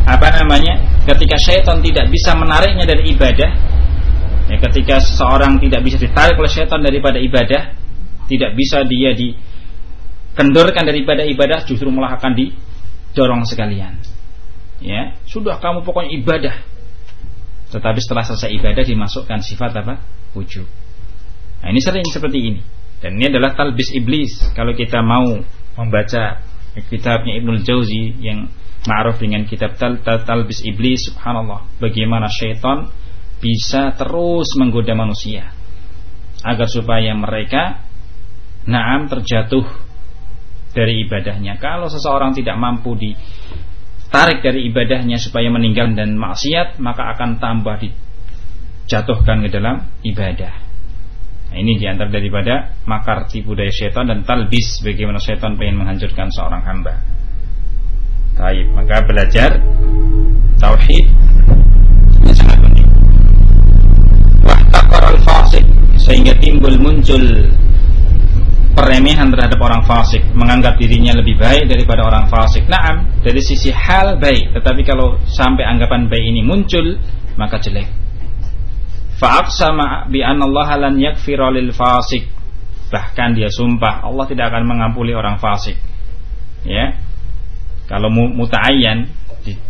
S1: apa namanya ketika syaitan tidak bisa menariknya dari ibadah ya ketika seseorang tidak bisa ditarik oleh syaitan daripada ibadah tidak bisa dia dikendorkan dari ibadah ibadah justru malah akan didorong sekalian ya sudah kamu pokoknya ibadah tetapi setelah selesai ibadah dimasukkan sifat apa? Wujud. Nah, ini sering seperti ini. Dan ini adalah talbis iblis. Kalau kita mau membaca kitabnya Ibnul Jauzi yang ma'ruf dengan kitab tal, tal talbis iblis, subhanallah, bagaimana syaitan bisa terus menggoda manusia agar supaya mereka naam terjatuh dari ibadahnya. Kalau seseorang tidak mampu di tarik dari ibadahnya supaya meninggal dan maksiat maka akan tambah dijatuhkan ke dalam ibadah. Nah, ini diantar daripada makar tipu daya syaitan dan talbis bagaimana syaitan ingin menghancurkan seorang hamba Taib, maka belajar tauhid ini sangat penting wahtakar al-fasik sehingga timbul muncul peremehan terhadap orang fasik, menganggap dirinya lebih baik daripada orang fasik. Naam, dari sisi hal baik, tetapi kalau sampai anggapan baik ini muncul, maka jelek. Fa'aqsama bi Allah lan yaghfira lil fasik. Bahkan dia sumpah Allah tidak akan mengampuni orang fasik. ya kalau muta'ayyan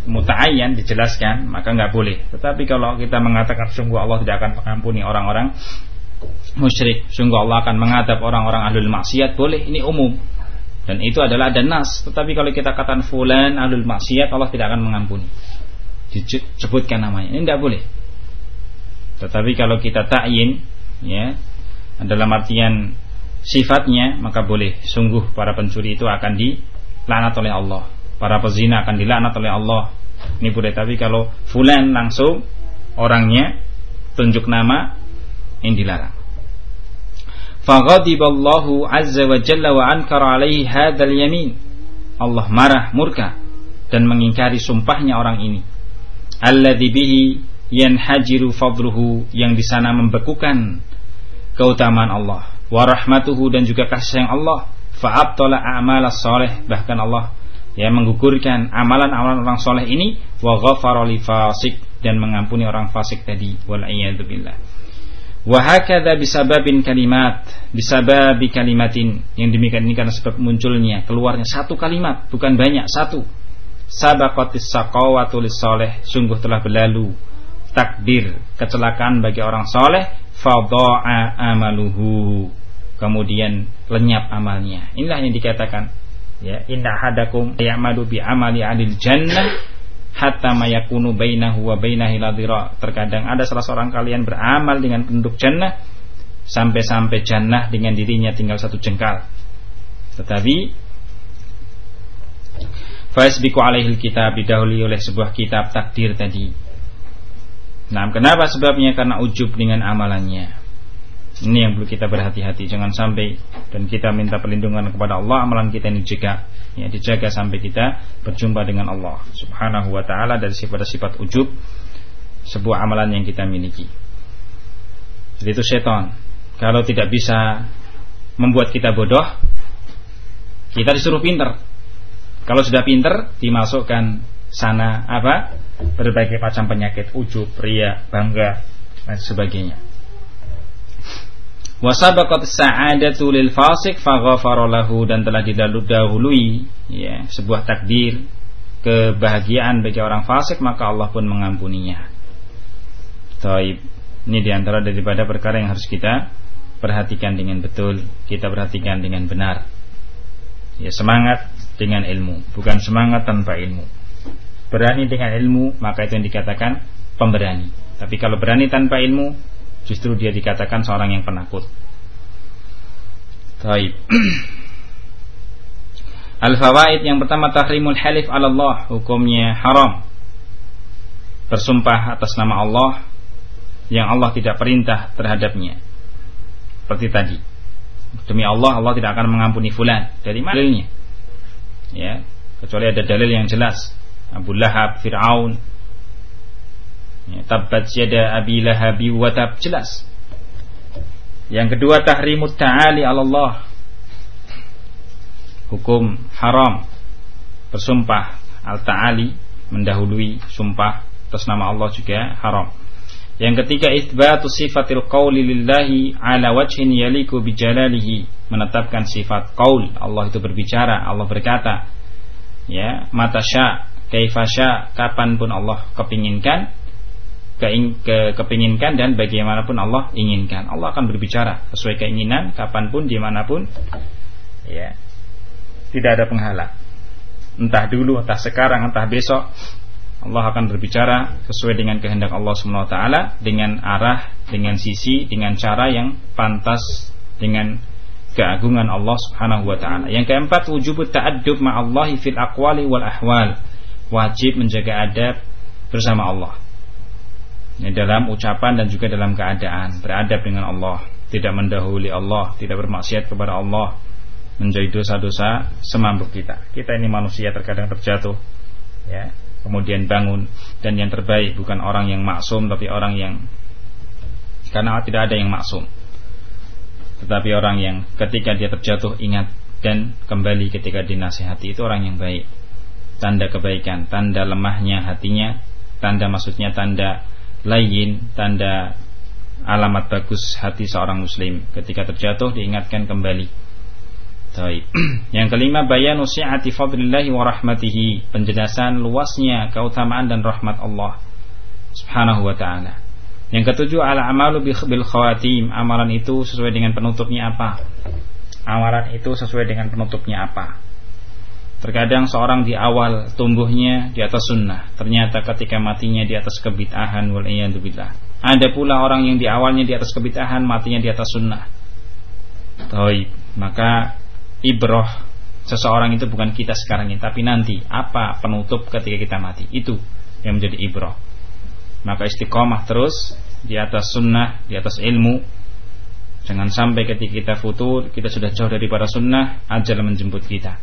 S1: muta'ayyan dijelaskan maka nggak boleh. Tetapi kalau kita mengatakan sungguh Allah tidak akan mengampuni orang-orang musyrik sungguh Allah akan mengadab orang-orang ahlul maksiat boleh. Ini umum. Dan itu adalah ada nas. Tetapi kalau kita katakan fulan ahlul maksiat Allah tidak akan mengampuni. Disebutkan namanya. Ini tidak boleh. Tetapi kalau kita ta'yin ya dalam artian sifatnya maka boleh. Sungguh para pencuri itu akan dilaknat oleh Allah para pezina akan dilaknat oleh Allah. Ini boleh tapi kalau fulan langsung orangnya tunjuk nama ini dilarang. Faghadiballahu azza wa jalla wa ankara alaihi hadzal yamin. Allah marah murka dan mengingkari sumpahnya orang ini. Alladzi bihi yanhajiru fadluhu yang di sana membekukan keutamaan Allah. Wa rahmatuhu dan juga kasih sayang Allah. Fa'abtala a'malas soleh bahkan Allah ya menggugurkan amalan-amalan orang soleh ini wa fasik dan mengampuni orang fasik tadi wal billah. Wa hakadha bisababin kalimat bisababi kalimatin. Yang demikian ini karena sebab munculnya keluarnya satu kalimat bukan banyak satu. Sabaqatis saqawatu soleh sungguh telah berlalu takdir kecelakaan bagi orang soleh fadha'a amaluhu. Kemudian lenyap amalnya. Inilah yang dikatakan ya inna hadakum ya'malu bi amali adil jannah hatta mayakunu bainahu wa bainahi ladira. Terkadang ada salah seorang kalian beramal dengan penduduk jannah sampai-sampai jannah dengan dirinya tinggal satu jengkal. Tetapi Faisbiku alaihil kitab didahului oleh sebuah kitab takdir tadi. Nah, kenapa sebabnya? Karena ujub dengan amalannya. Ini yang perlu kita berhati-hati jangan sampai dan kita minta perlindungan kepada Allah amalan kita ini dijaga ya dijaga sampai kita berjumpa dengan Allah Subhanahu wa taala dari sifat-sifat ujub sebuah amalan yang kita miliki. Jadi itu setan. Kalau tidak bisa membuat kita bodoh, kita disuruh pinter. Kalau sudah pinter, dimasukkan sana apa? Berbagai macam penyakit ujub, ria, bangga dan sebagainya. Wasabaqat sa'adatu lil fasik faghafara lahu dan telah didahului ya sebuah takdir kebahagiaan bagi orang fasik maka Allah pun mengampuninya. Taib. Ini di antara daripada perkara yang harus kita perhatikan dengan betul, kita perhatikan dengan benar. Ya semangat dengan ilmu, bukan semangat tanpa ilmu. Berani dengan ilmu, maka itu yang dikatakan pemberani. Tapi kalau berani tanpa ilmu, Justru dia dikatakan seorang yang penakut. Taib. Al-fawaid yang pertama tahrimul halif ala Allah, hukumnya haram. Bersumpah atas nama Allah yang Allah tidak perintah terhadapnya. Seperti tadi. Demi Allah Allah tidak akan mengampuni fulan. Dari mana? Ya, kecuali ada dalil yang jelas. Abu Lahab, Fir'aun, Ya, tabbat yada abi lahabi wa tab jelas. Yang kedua tahrimut ta'ali Allah. Hukum haram bersumpah al-ta'ali mendahului sumpah atas nama Allah juga haram. Yang ketiga itsbatu sifatil qauli lillahi ala wajhin yaliku bijalalihi menetapkan sifat qaul Allah itu berbicara Allah berkata ya mata sya kaifasya kapan pun Allah kepinginkan keing, ke, kepinginkan dan bagaimanapun Allah inginkan. Allah akan berbicara sesuai keinginan kapan pun di mana pun. Ya, tidak ada penghalang. Entah dulu, entah sekarang, entah besok. Allah akan berbicara sesuai dengan kehendak Allah Subhanahu wa taala dengan arah, dengan sisi, dengan cara yang pantas dengan keagungan Allah Subhanahu wa taala. Yang keempat wujub ta'addub ma'allahi fil aqwali wal ahwal. Wajib menjaga adab bersama Allah ini dalam ucapan dan juga dalam keadaan. Beradab dengan Allah. Tidak mendahului Allah. Tidak bermaksiat kepada Allah. Menjadi dosa-dosa semampu kita. Kita ini manusia terkadang terjatuh. Ya kemudian bangun. Dan yang terbaik bukan orang yang maksum tapi orang yang karena tidak ada yang maksum. Tetapi orang yang ketika dia terjatuh ingat dan kembali ketika dinasihati. Itu orang yang baik. Tanda kebaikan tanda lemahnya hatinya tanda maksudnya tanda layin tanda alamat bagus hati seorang muslim ketika terjatuh diingatkan kembali Taib. Yang kelima bayanu si'ati fadlillahi wa rahmatihi, penjelasan luasnya keutamaan dan rahmat Allah Subhanahu wa taala. Yang ketujuh al amalu bil khawatim, amalan itu sesuai dengan penutupnya apa? Amalan itu sesuai dengan penutupnya apa? Terkadang seorang di awal tumbuhnya di atas sunnah, ternyata ketika matinya di atas kebid'ahan wal. Ada pula orang yang di awalnya di atas kebid'ahan, matinya di atas sunnah. Taib. Maka ibroh seseorang itu bukan kita sekarang ini tapi nanti apa penutup ketika kita mati itu yang menjadi ibroh maka istiqomah terus di atas sunnah di atas ilmu jangan sampai ketika kita futur kita sudah jauh daripada sunnah ajal menjemput kita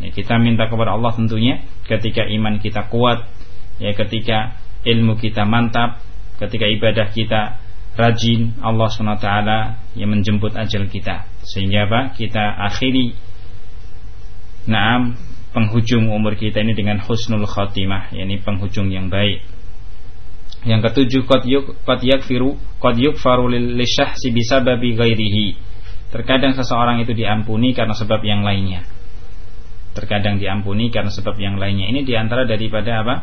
S1: ya, kita minta kepada Allah tentunya ketika iman kita kuat ya ketika ilmu kita mantap ketika ibadah kita rajin Allah SWT yang menjemput ajal kita. Sehingga apa? Kita akhiri naam penghujung umur kita ini dengan husnul khatimah yakni penghujung yang baik. Yang ketujuh qad yuk qad yakfiru qad yukfaru lisyahsi bisababi ghairihi. Terkadang seseorang itu diampuni karena sebab yang lainnya terkadang diampuni karena sebab yang lainnya ini di antara daripada apa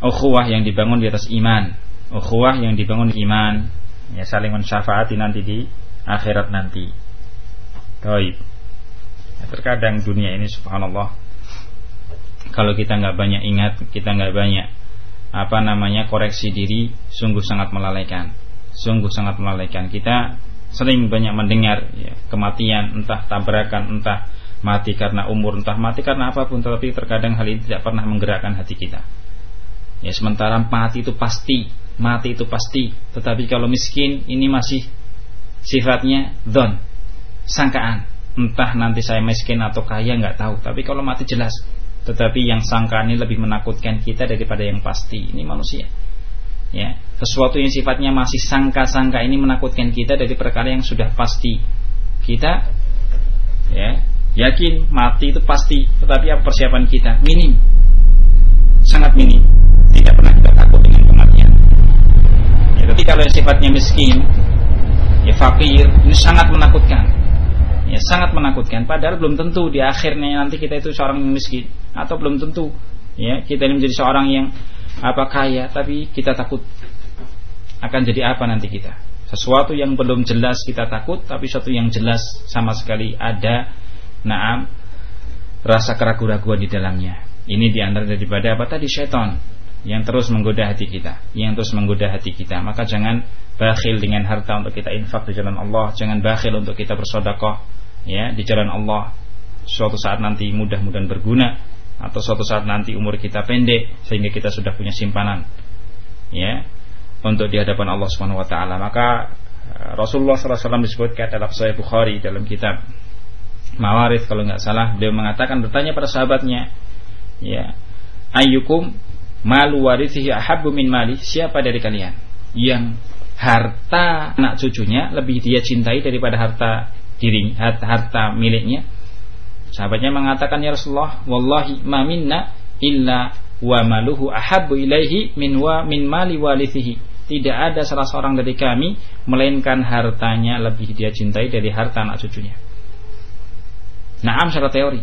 S1: ukhuwah yang dibangun di atas iman ukhuwah yang dibangun di iman ya saling mensyafaati nanti di akhirat nanti Taib. Ya, terkadang dunia ini subhanallah kalau kita nggak banyak ingat, kita nggak banyak apa namanya koreksi diri, sungguh sangat melalaikan. Sungguh sangat melalaikan. Kita sering banyak mendengar ya, kematian, entah tabrakan, entah mati karena umur, entah mati karena apa pun, tetapi terkadang hal ini tidak pernah menggerakkan hati kita. Ya sementara mati itu pasti, mati itu pasti. Tetapi kalau miskin ini masih sifatnya don, sangkaan. Entah nanti saya miskin atau kaya nggak tahu. Tapi kalau mati jelas. Tetapi yang sangkaan ini lebih menakutkan kita daripada yang pasti. Ini manusia. Ya, sesuatu yang sifatnya masih sangka-sangka ini menakutkan kita dari perkara yang sudah pasti. Kita ya, yakin mati itu pasti, tetapi apa persiapan kita? Minim. Sangat minim. Tidak pernah kita takut dengan kematian. Ya, tapi kalau yang sifatnya miskin, ya fakir, ini sangat menakutkan ya sangat menakutkan padahal belum tentu di akhirnya nanti kita itu seorang yang miskin atau belum tentu ya kita ini menjadi seorang yang apa kaya tapi kita takut akan jadi apa nanti kita sesuatu yang belum jelas kita takut tapi sesuatu yang jelas sama sekali ada naam. Rasa keraguan-raguan di dalamnya. Ini di antara daripada apa tadi? Syaitan. Yang terus menggoda hati kita. Yang terus menggoda hati kita. Maka jangan bakhil dengan harta untuk kita infak di jalan Allah. Jangan bakhil untuk kita bersodakoh ya di jalan Allah. Suatu saat nanti mudah-mudahan berguna. Atau suatu saat nanti umur kita pendek sehingga kita sudah punya simpanan ya untuk di hadapan Allah Subhanahu wa taala. Maka eh, Rasulullah SAW disebutkan dalam Sahih Bukhari dalam kitab Mawarith kalau nggak salah beliau mengatakan bertanya pada sahabatnya ya ayyukum malu warithihi ahabbu min mali? Siapa dari kalian yang harta anak cucunya lebih dia cintai daripada harta diri harta, miliknya? Sahabatnya mengatakan ya Rasulullah wallahi ma minna illa wa maluhu ahabbu ilaihi min wa min mali walithihi tidak ada salah seorang dari kami melainkan hartanya lebih dia cintai dari harta anak cucunya Naam secara teori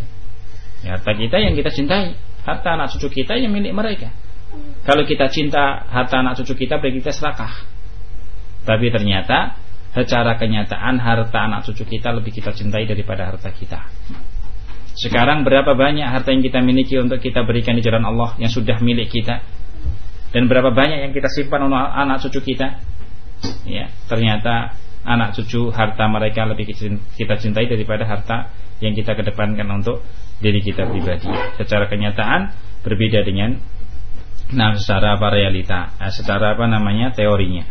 S1: ya, harta kita yang kita cintai harta anak cucu kita yang milik mereka kalau kita cinta harta anak cucu kita bagi kita serakah tapi ternyata secara kenyataan harta anak cucu kita lebih kita cintai daripada harta kita. Sekarang berapa banyak harta yang kita miliki untuk kita berikan di jalan Allah yang sudah milik kita dan berapa banyak yang kita simpan untuk anak cucu kita? Ya, ternyata anak cucu harta mereka lebih kita cintai daripada harta yang kita kedepankan untuk diri kita pribadi. Secara kenyataan berbeda dengan nah secara apa realita, eh, secara apa namanya teorinya.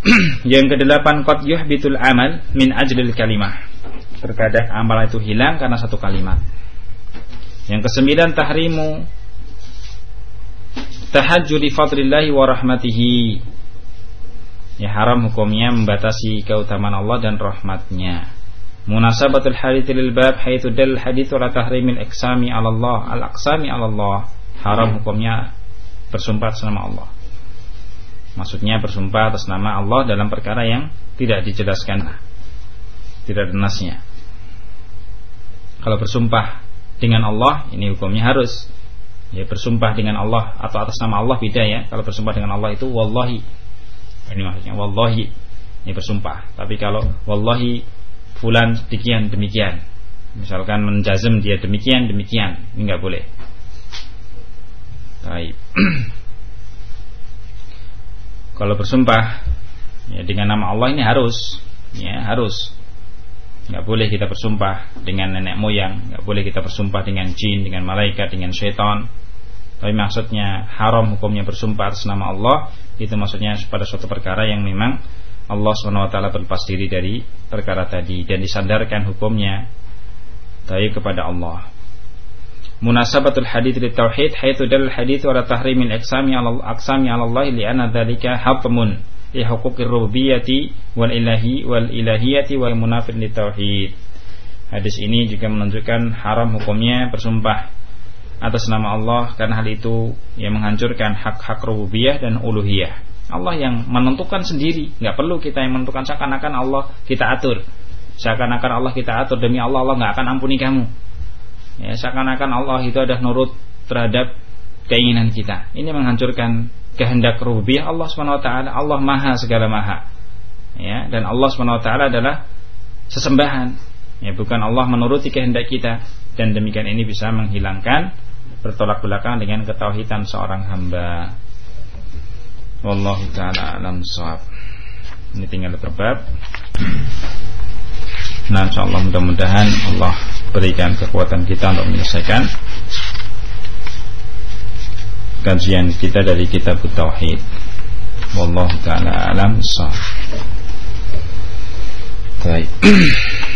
S1: yang kedelapan qad yuhbitul amal min ajlil kalimah. Terkadang amal itu hilang karena satu kalimat. Yang kesembilan tahrimu tahajjudi fadlillahi wa rahmatihi. Ya haram hukumnya membatasi keutamaan Allah dan rahmatnya. Munasabatul hadits lil bab haitsu dal hadits ala tahrimil iksami 'ala Allah, al-aqsami 'ala Allah. Haram hukumnya bersumpah sama Allah. Maksudnya bersumpah atas nama Allah dalam perkara yang tidak dijelaskan Tidak ada nasnya Kalau bersumpah dengan Allah ini hukumnya harus ya bersumpah dengan Allah atau atas nama Allah beda ya. Kalau bersumpah dengan Allah itu wallahi. Ini maksudnya wallahi ini bersumpah. Tapi kalau wallahi fulan demikian demikian. Misalkan menjazm dia demikian demikian, ini nggak boleh. Baik. kalau bersumpah ya, dengan nama Allah ini harus ya harus nggak boleh kita bersumpah dengan nenek moyang nggak boleh kita bersumpah dengan jin dengan malaikat dengan syaitan tapi maksudnya haram hukumnya bersumpah atas nama Allah itu maksudnya pada suatu perkara yang memang Allah swt berlepas diri dari perkara tadi dan disandarkan hukumnya dari kepada Allah munasabatul hadith li tauhid haitsu dal hadith ala tahrimil aqsami ala aqsami ala Allah li anna dzalika hatmun li huquqir rububiyyati wal ilahi wal ilahiyati wal munafir li tauhid. Hadis ini juga menunjukkan haram hukumnya bersumpah atas nama Allah karena hal itu yang menghancurkan hak-hak rububiyah dan uluhiyah. Allah yang menentukan sendiri, nggak perlu kita yang menentukan seakan-akan Allah kita atur. Seakan-akan Allah kita atur demi Allah Allah nggak akan ampuni kamu. Ya, seakan-akan Allah itu ada nurut terhadap keinginan kita. Ini menghancurkan kehendak rububiyah Allah taala. Allah Maha segala Maha. Ya, dan Allah taala adalah sesembahan. Ya, bukan Allah menuruti kehendak kita dan demikian ini bisa menghilangkan bertolak belakang dengan ketauhidan seorang hamba. Wallahu taala alam shawab. Ini tinggal terbab. Nah, insyaallah mudah-mudahan Allah berikan kekuatan kita untuk menyelesaikan kajian kita dari kitab Tauhid. Wallahu taala alam sah. Baik.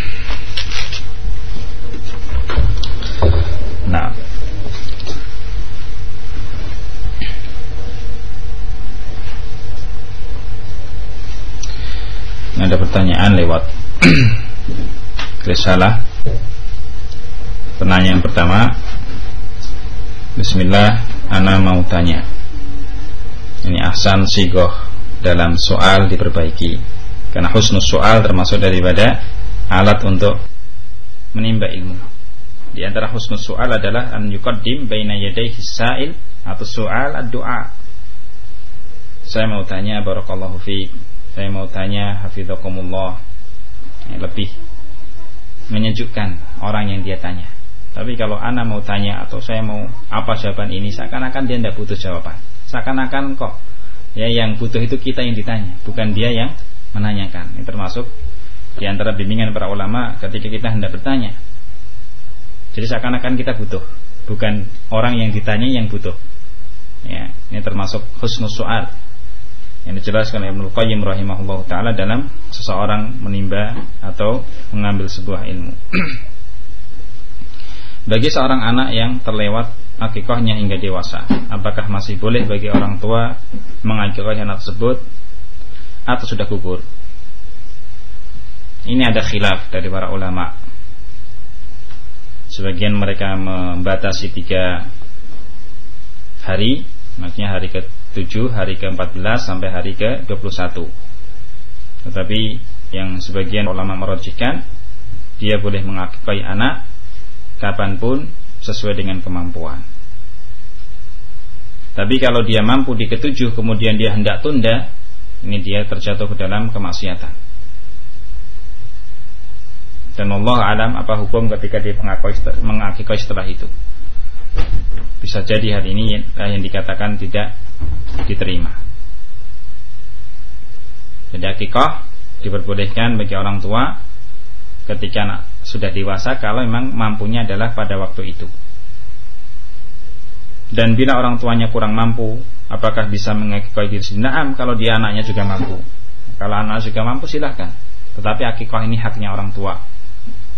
S1: pertanyaan lewat risalah. Pertanyaan pertama Bismillah Ana mau tanya. Ini ahsan sigoh Dalam soal diperbaiki. Karena husnus soal termasuk daripada Alat untuk Menimba ilmu. Di antara husnus soal adalah An yuqaddim baina yadayhi sa'il Atau soal ad-du'a. Saya mau tanya Barakallahu fiqh Saya mau tanya Hafidhakumullah Lebih menyejukkan orang yang dia tanya tapi kalau Ana mau tanya atau saya mau apa jawaban ini seakan-akan dia tidak butuh jawaban. Seakan-akan kok ya yang butuh itu kita yang ditanya, bukan dia yang menanyakan. Ini termasuk di antara bimbingan para ulama ketika kita hendak bertanya. Jadi seakan-akan kita butuh, bukan orang yang ditanya yang butuh. Ya, ini termasuk husnul soal yang dijelaskan oleh Ibnu Qayyim rahimahullah taala dalam seseorang menimba atau mengambil sebuah ilmu. Bagi seorang anak yang terlewat akikahnya hingga dewasa Apakah masih boleh bagi orang tua mengakikahnya anak tersebut Atau sudah gugur Ini ada khilaf dari para ulama Sebagian mereka membatasi tiga hari Maksudnya hari ke-7, hari ke-14 sampai hari ke-21 Tetapi yang sebagian ulama merojikan Dia boleh mengakikahi anak kapan pun sesuai dengan kemampuan. Tapi kalau dia mampu di ketujuh kemudian dia hendak tunda, ini dia terjatuh ke dalam kemaksiatan. Dan Allah alam apa hukum ketika dia mengakikoi setelah itu. Bisa jadi hal ini yang dikatakan tidak diterima. Jadi akikah diperbolehkan bagi orang tua ketika anak sudah dewasa kalau memang mampunya adalah pada waktu itu. Dan bila orang tuanya kurang mampu, apakah bisa mengakikah diri sendiri? Nah, kalau dia anaknya juga mampu. Kalau anak juga mampu silahkan. Tetapi akikah ini haknya orang tua.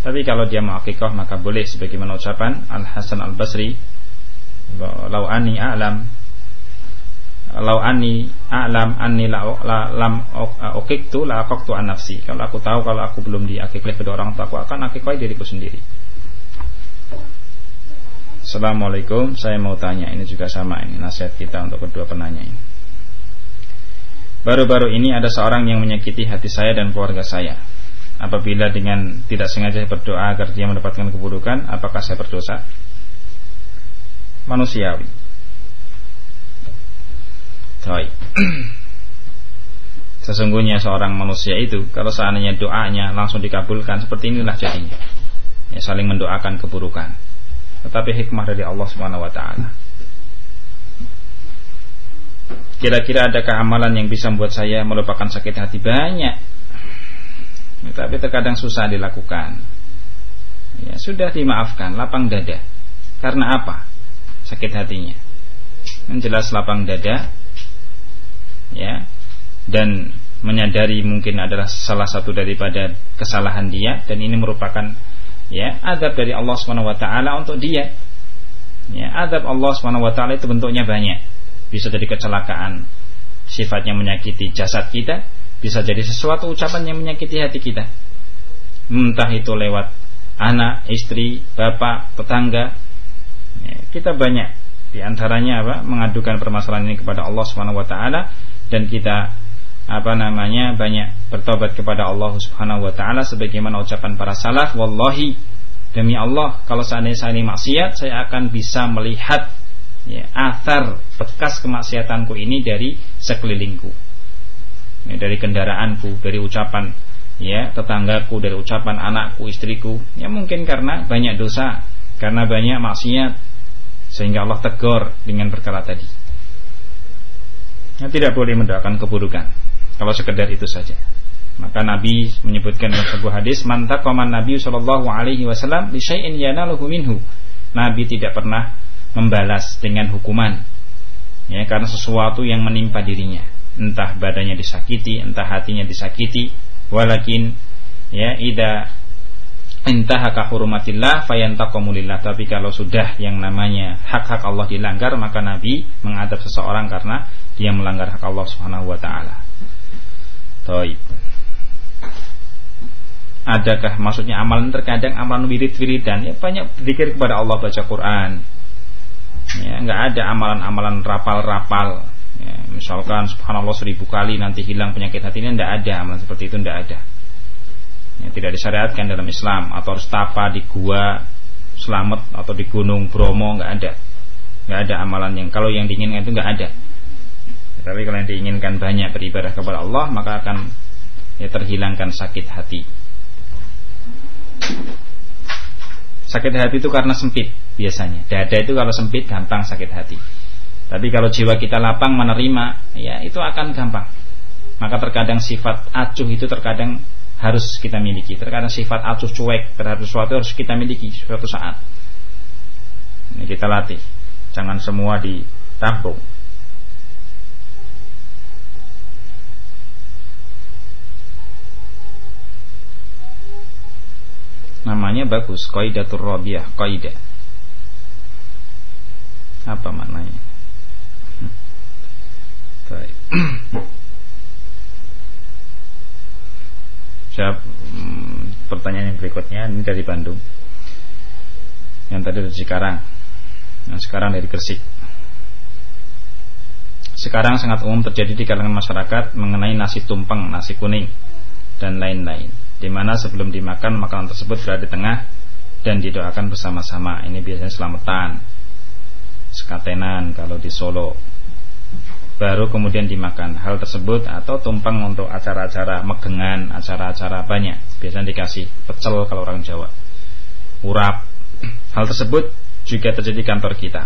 S1: Tapi kalau dia mau maka boleh sebagaimana ucapan Al Hasan Al Basri, "Lau ani a'lam Lau ani a'lam anni la, la lam tu la tu an nafsi. Kalau aku tahu kalau aku belum diakikah pada orang tua aku akan akikah diriku sendiri. Assalamualaikum, saya mau tanya ini juga sama ini nasihat kita untuk kedua penanya ini. Baru-baru ini ada seorang yang menyakiti hati saya dan keluarga saya. Apabila dengan tidak sengaja berdoa agar dia mendapatkan keburukan, apakah saya berdosa? Manusiawi. Baik. Sesungguhnya seorang manusia itu kalau seandainya doanya langsung dikabulkan seperti inilah jadinya. Ya, saling mendoakan keburukan. Tetapi hikmah dari Allah Subhanahu wa taala. Kira-kira adakah amalan yang bisa membuat saya melupakan sakit hati banyak? Tapi terkadang susah dilakukan. Ya, sudah dimaafkan, lapang dada. Karena apa? Sakit hatinya. Menjelas lapang dada. Ya, dan menyadari mungkin adalah salah satu daripada kesalahan dia dan ini merupakan ya adab dari Allah taala untuk dia. Ya, adab Allah taala itu bentuknya banyak. Bisa jadi kecelakaan sifatnya menyakiti jasad kita, bisa jadi sesuatu ucapan yang menyakiti hati kita. Entah itu lewat anak, istri, bapak, tetangga. Ya, kita banyak di antaranya apa? mengadukan permasalahan ini kepada Allah Subhanahu wa taala dan kita apa namanya banyak bertobat kepada Allah Subhanahu wa taala sebagaimana ucapan para salaf wallahi demi Allah kalau seandainya saya ini maksiat saya akan bisa melihat ya, athar bekas kemaksiatanku ini dari sekelilingku ya, dari kendaraanku dari ucapan ya tetanggaku dari ucapan anakku istriku ya mungkin karena banyak dosa karena banyak maksiat sehingga Allah tegur dengan perkara tadi ya, tidak boleh mendoakan keburukan kalau sekedar itu saja. Maka Nabi menyebutkan dalam sebuah hadis, "Man taqama Nabi sallallahu alaihi wasallam li syai'in yanaluhu minhu." Nabi tidak pernah membalas dengan hukuman. Ya, karena sesuatu yang menimpa dirinya. Entah badannya disakiti, entah hatinya disakiti, walakin ya ida intahaka hurumatillah fayantaqamulillah tapi kalau sudah yang namanya hak-hak Allah dilanggar maka Nabi mengadab seseorang karena dia melanggar hak Allah Subhanahu wa. Adakah maksudnya amalan terkadang amalan wirid-wiridan ya banyak berzikir kepada Allah baca Quran. Ya, nggak ada amalan-amalan rapal-rapal. Ya, misalkan subhanallah seribu kali nanti hilang penyakit hati ini tidak ada amalan seperti itu tidak ada. Ya, tidak disyariatkan dalam Islam atau harus tapa di gua selamat atau di gunung Bromo nggak ada. Nggak ada amalan yang kalau yang diinginkan itu nggak ada. Tapi kalau yang diinginkan banyak beribadah kepada Allah Maka akan ya, terhilangkan sakit hati Sakit hati itu karena sempit biasanya Dada itu kalau sempit gampang sakit hati Tapi kalau jiwa kita lapang menerima Ya itu akan gampang. Maka terkadang sifat acuh itu terkadang harus kita miliki. Terkadang sifat acuh cuek terhadap sesuatu harus kita miliki suatu saat. Ini kita latih. Jangan semua ditampung namanya bagus Qaidatul Rabiah Qaidah apa maknanya Baik Siap hmm, pertanyaan yang berikutnya ini dari Bandung yang tadi dari Cikarang yang sekarang dari Gresik sekarang sangat umum terjadi di kalangan masyarakat mengenai nasi tumpeng, nasi kuning dan lain-lain di mana sebelum dimakan makanan tersebut berada di tengah dan didoakan bersama-sama. Ini biasanya selamatan, sekatenan kalau di Solo. Baru kemudian dimakan hal tersebut atau tumpeng untuk acara-acara megengan, acara-acara banyak. Biasanya dikasih pecel kalau orang Jawa. Urap. Hal tersebut juga terjadi di kantor kita.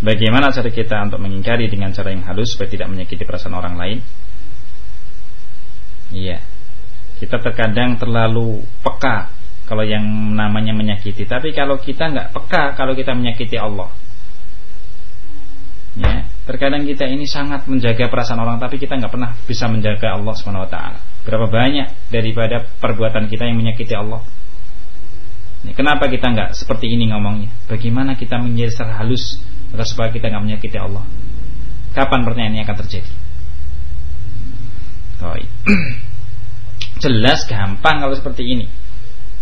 S1: Bagaimana cara kita untuk mengingkari dengan cara yang halus supaya tidak menyakiti perasaan orang lain? Iya. Kita terkadang terlalu peka kalau yang namanya menyakiti. Tapi kalau kita nggak peka kalau kita menyakiti Allah. Ya, terkadang kita ini sangat menjaga perasaan orang tapi kita nggak pernah bisa menjaga Allah taala. Berapa banyak daripada perbuatan kita yang menyakiti Allah? Ya, kenapa kita nggak seperti ini ngomongnya? Bagaimana kita menjadi halus agar supaya kita nggak menyakiti Allah? Kapan pertanyaan ini akan terjadi? Baik. Jelas gampang kalau seperti ini.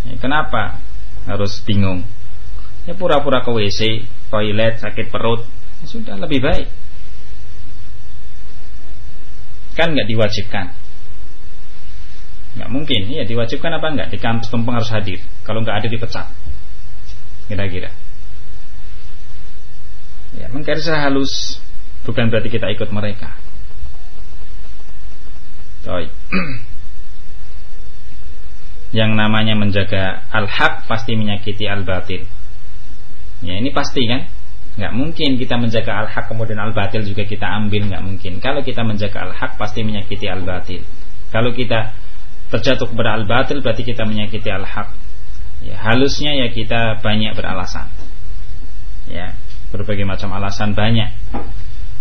S1: Ya, kenapa harus bingung? Ya pura-pura ke WC, toilet, sakit perut, ya, sudah lebih baik. kan nggak diwajibkan nggak mungkin ya diwajibkan apa nggak di kampus tumpeng harus hadir kalau nggak ada dipecat kira-kira ya menggaris halus bukan berarti kita ikut mereka Toy. yang namanya menjaga al-haq pasti menyakiti al-batil ya ini pasti kan nggak mungkin kita menjaga al-haq kemudian al-batil juga kita ambil nggak mungkin kalau kita menjaga al-haq pasti menyakiti al-batil kalau kita terjatuh kepada al-batil berarti kita menyakiti al-haq. Ya, halusnya ya kita banyak beralasan. Ya, berbagai macam alasan banyak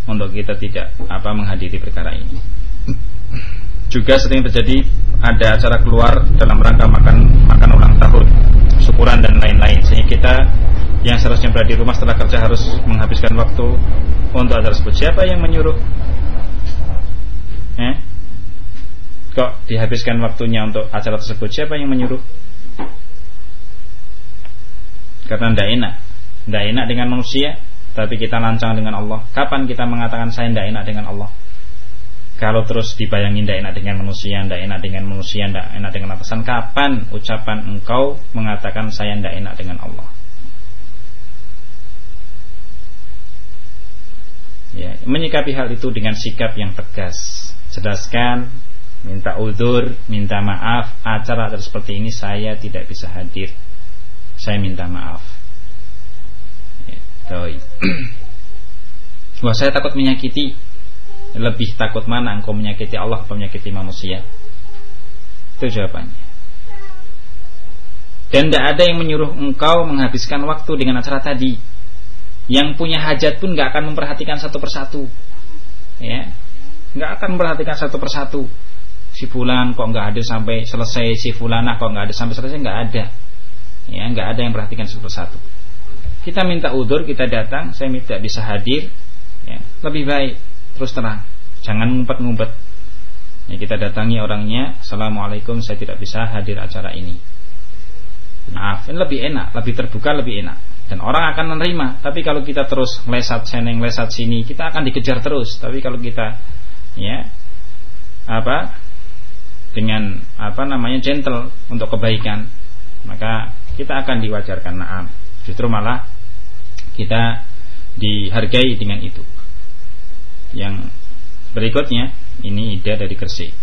S1: untuk kita tidak apa menghadiri perkara ini. Juga sering terjadi ada acara keluar dalam rangka makan makan ulang tahun, syukuran dan lain-lain. Sehingga kita yang seharusnya berada di rumah setelah kerja harus menghabiskan waktu untuk acara tersebut. Siapa yang menyuruh? Eh? kok dihabiskan waktunya untuk acara tersebut siapa yang menyuruh karena tidak enak tidak enak dengan manusia tapi kita lancang dengan Allah kapan kita mengatakan saya tidak enak dengan Allah kalau terus dibayangin tidak enak dengan manusia tidak enak dengan manusia tidak enak dengan atasan kapan ucapan engkau mengatakan saya tidak enak dengan Allah ya, menyikapi hal itu dengan sikap yang tegas jelaskan minta udur, minta maaf, acara seperti ini saya tidak bisa hadir. Saya minta maaf. Gitu. Wah saya takut menyakiti. Lebih takut mana engkau menyakiti Allah atau menyakiti manusia? Itu jawabannya. Dan tidak ada yang menyuruh engkau menghabiskan waktu dengan acara tadi. Yang punya hajat pun nggak akan memperhatikan satu persatu. Ya, nggak akan memperhatikan satu persatu si fulan kok nggak ada sampai selesai si fulana kok nggak ada sampai selesai nggak ada ya nggak ada yang perhatikan satu persatu kita minta udur kita datang saya minta bisa hadir ya lebih baik terus terang jangan ngumpet-ngumpet. Ya kita datangi orangnya assalamualaikum saya tidak bisa hadir acara ini. Maaf ini lebih enak lebih terbuka lebih enak. Dan orang akan menerima. Tapi kalau kita terus lesat seneng lesat sini kita akan dikejar terus. Tapi kalau kita ya apa dengan apa namanya gentle untuk kebaikan maka kita akan diwajarkan. Naam justru malah kita dihargai dengan itu berikutnya ini ide dari Gresik.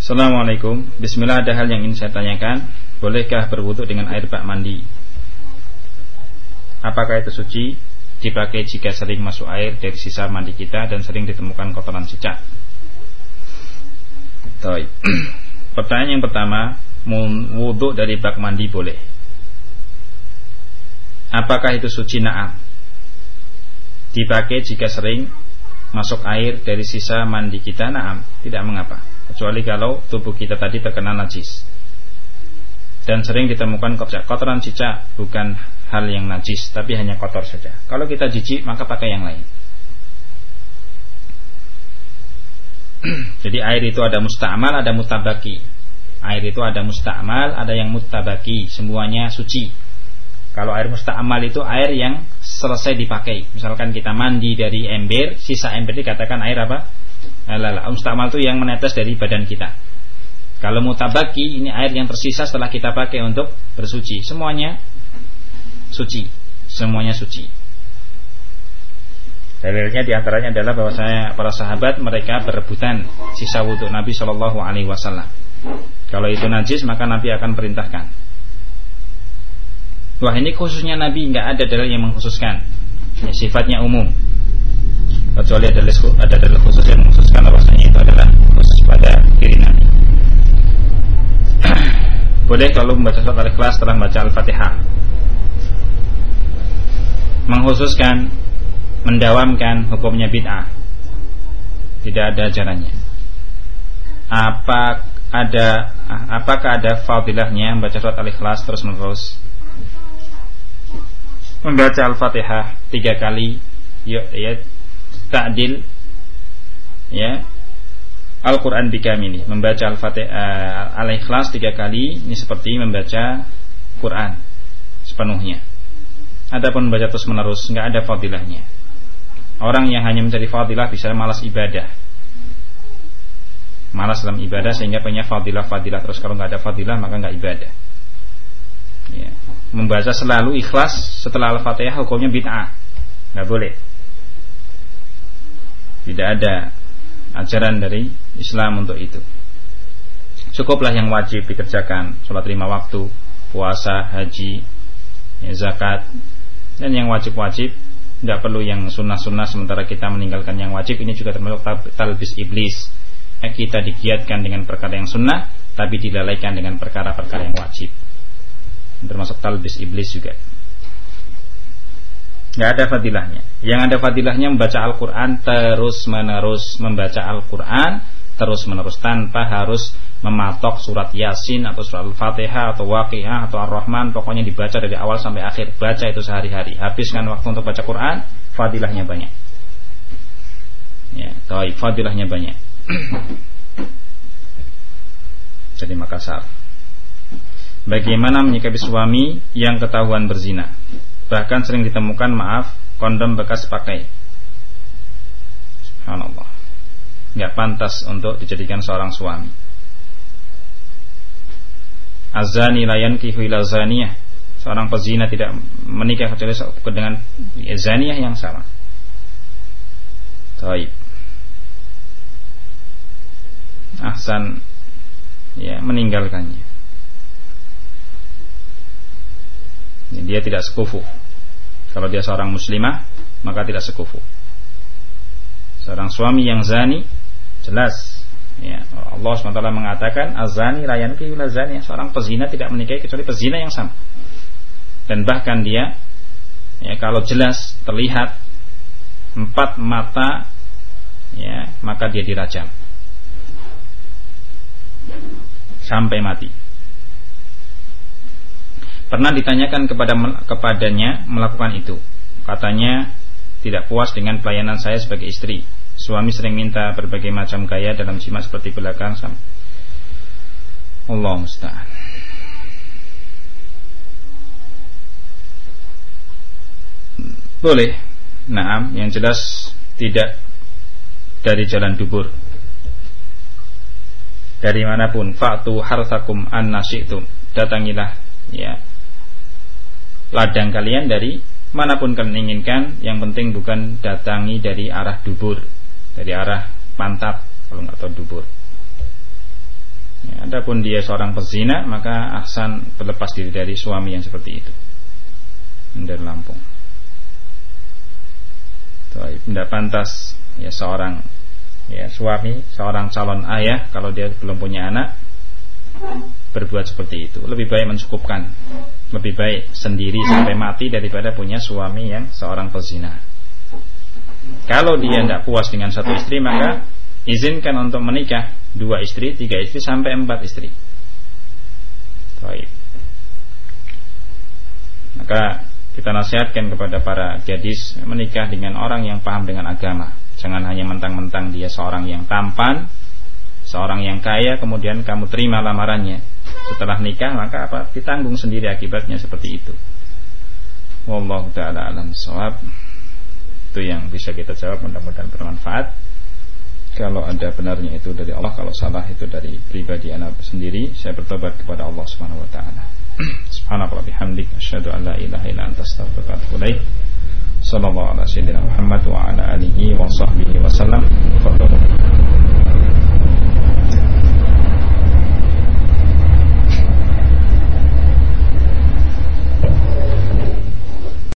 S1: Assalamualaikum. Bismillah ada hal yang ingin saya tanyakan. Bolehkah berwudhu dengan air bak mandi? Apakah itu suci? Dipakai jika sering masuk air dari sisa mandi kita Dan sering ditemukan kotoran cicak Taib. Pertanyaan yang pertama, wudhu dari bak mandi boleh. Apakah itu suci? Na'am? Dipakai jika sering masuk air dari sisa mandi kita na'am, tidak mengapa. Kecuali kalau tubuh kita tadi terkena najis. Dan sering ditemukan kotoran cicak bukan hal yang najis, tapi hanya kotor saja. Kalau kita jijik, maka pakai yang lain. Jadi air itu ada musta'mal, ada mutabaki. Air itu ada musta'mal, ada yang mutabaki. Semuanya suci. Kalau air musta'mal itu air yang selesai dipakai. Misalkan kita mandi dari ember, sisa ember dikatakan air apa? Lala. Musta'mal itu yang menetes dari badan kita. Kalau mutabaki ini air yang tersisa setelah kita pakai untuk bersuci. Semuanya suci. Semuanya suci. Dalilnya di antaranya adalah bahwa saya para sahabat mereka berebutan sisa wudhu Nabi Shallallahu Alaihi Wasallam. Kalau itu najis maka Nabi akan perintahkan. Wah ini khususnya Nabi nggak ada dalil yang mengkhususkan. Ya, sifatnya umum. Kecuali ada dalil, ada dalil khusus yang mengkhususkan bahwasanya itu adalah khusus pada diri Nabi. Boleh kalau membaca surat Al-Ikhlas setelah membaca Al-Fatihah. Mengkhususkan mendawamkan hukumnya bid'ah. Tidak ada jalannya. Apa ada apakah ada fadilahnya membaca surat Al-Ikhlas terus menerus? Membaca Al-Fatihah tiga kali ya, ya ta'dil ya Al-Quran bikamili Membaca Al-Fatihah uh, Al-Ikhlas tiga kali Ini seperti membaca Quran Sepenuhnya Adapun membaca terus menerus nggak ada fadilahnya Orang yang hanya mencari fadilah bisa malas ibadah. Malas dalam ibadah sehingga punya fadilah-fadilah terus kalau nggak ada fadilah maka nggak ibadah. Ya. Membaca selalu ikhlas setelah Al-Fatihah hukumnya bid'ah. Nggak boleh. Tidak ada ajaran dari Islam untuk itu. Cukuplah yang wajib dikerjakan, sholat lima waktu, puasa, haji, ya, zakat, dan yang wajib-wajib tidak perlu yang sunnah-sunnah sementara kita meninggalkan yang wajib ini juga termasuk talbis iblis ya, kita digiatkan dengan perkara yang sunnah tapi dilalaikan dengan perkara-perkara yang wajib termasuk talbis iblis juga. Nggak ada fadilahnya. Yang ada fadilahnya membaca Al-Quran terus menerus membaca Al-Quran terus menerus tanpa harus mematok surat Yasin atau surat Al-Fatihah atau Waqiah atau Ar-Rahman. Pokoknya dibaca dari awal sampai akhir. Baca itu sehari-hari. Habiskan waktu untuk baca Quran fadilahnya banyak. Ya tahu fadilahnya banyak. Jadi Makassar bagaimana menyikapi suami yang ketahuan berzina? Bahkan sering ditemukan maaf kondom bekas pakai. Subhanallah. Nggak pantas untuk dijadikan seorang suami. Azani layan kihu ila zaniyah. Seorang pezina tidak menikah kecuali dengan zaniyah yang sama. Taib. Ahsan ya meninggalkannya dia tidak sekufu. Kalau dia seorang muslimah maka tidak sekufu. Seorang suami yang zani jelas. Ya, Allah SWT mengatakan azani rayan zani seorang pezina tidak menikahi kecuali pezina yang sama. Dan bahkan dia ya kalau jelas terlihat empat mata ya maka dia dirajam. Sampai mati. Pernah ditanyakan kepada kepadanya melakukan itu. Katanya tidak puas dengan pelayanan saya sebagai istri Suami sering minta berbagai macam gaya dalam jimat seperti belakang sama. Allah musta'an. Boleh. Nah, yang jelas tidak dari jalan dubur. Dari mana pun, fa'tu hartakum an nasitum. Datangilah ya ladang kalian dari mana pun kalian inginkan, yang penting bukan datangi dari arah dubur dari arah pantat kalau nggak tahu dubur. Ya, adapun dia seorang pezina maka Ahsan berlepas diri dari suami yang seperti itu. Dari Lampung. Tidak pantas ya seorang ya suami, seorang calon ayah kalau dia belum punya anak berbuat seperti itu. Lebih baik mencukupkan, lebih baik sendiri sampai mati daripada punya suami yang seorang pezina. Kalau dia tidak puas dengan satu istri maka izinkan untuk menikah dua istri, tiga istri sampai empat istri. Baik. Maka kita nasihatkan kepada para gadis menikah dengan orang yang paham dengan agama. Jangan hanya mentang-mentang dia seorang yang tampan, seorang yang kaya, kemudian kamu terima lamarannya. Setelah nikah maka apa? Ditanggung sendiri akibatnya seperti itu. Wallahu taala alam sawab itu yang bisa kita jawab mudah-mudahan bermanfaat. Kalau ada benarnya itu dari Allah kalau salah itu dari pribadi anak sendiri saya bertobat kepada Allah Subhanahu wa taala. Subhanallah bihamdik asyhadu an la ilaha illa anta astaghfiruka wa atubu sallallahu ala sayyidina Muhammad wa ala alihi wa sahbihi wasallam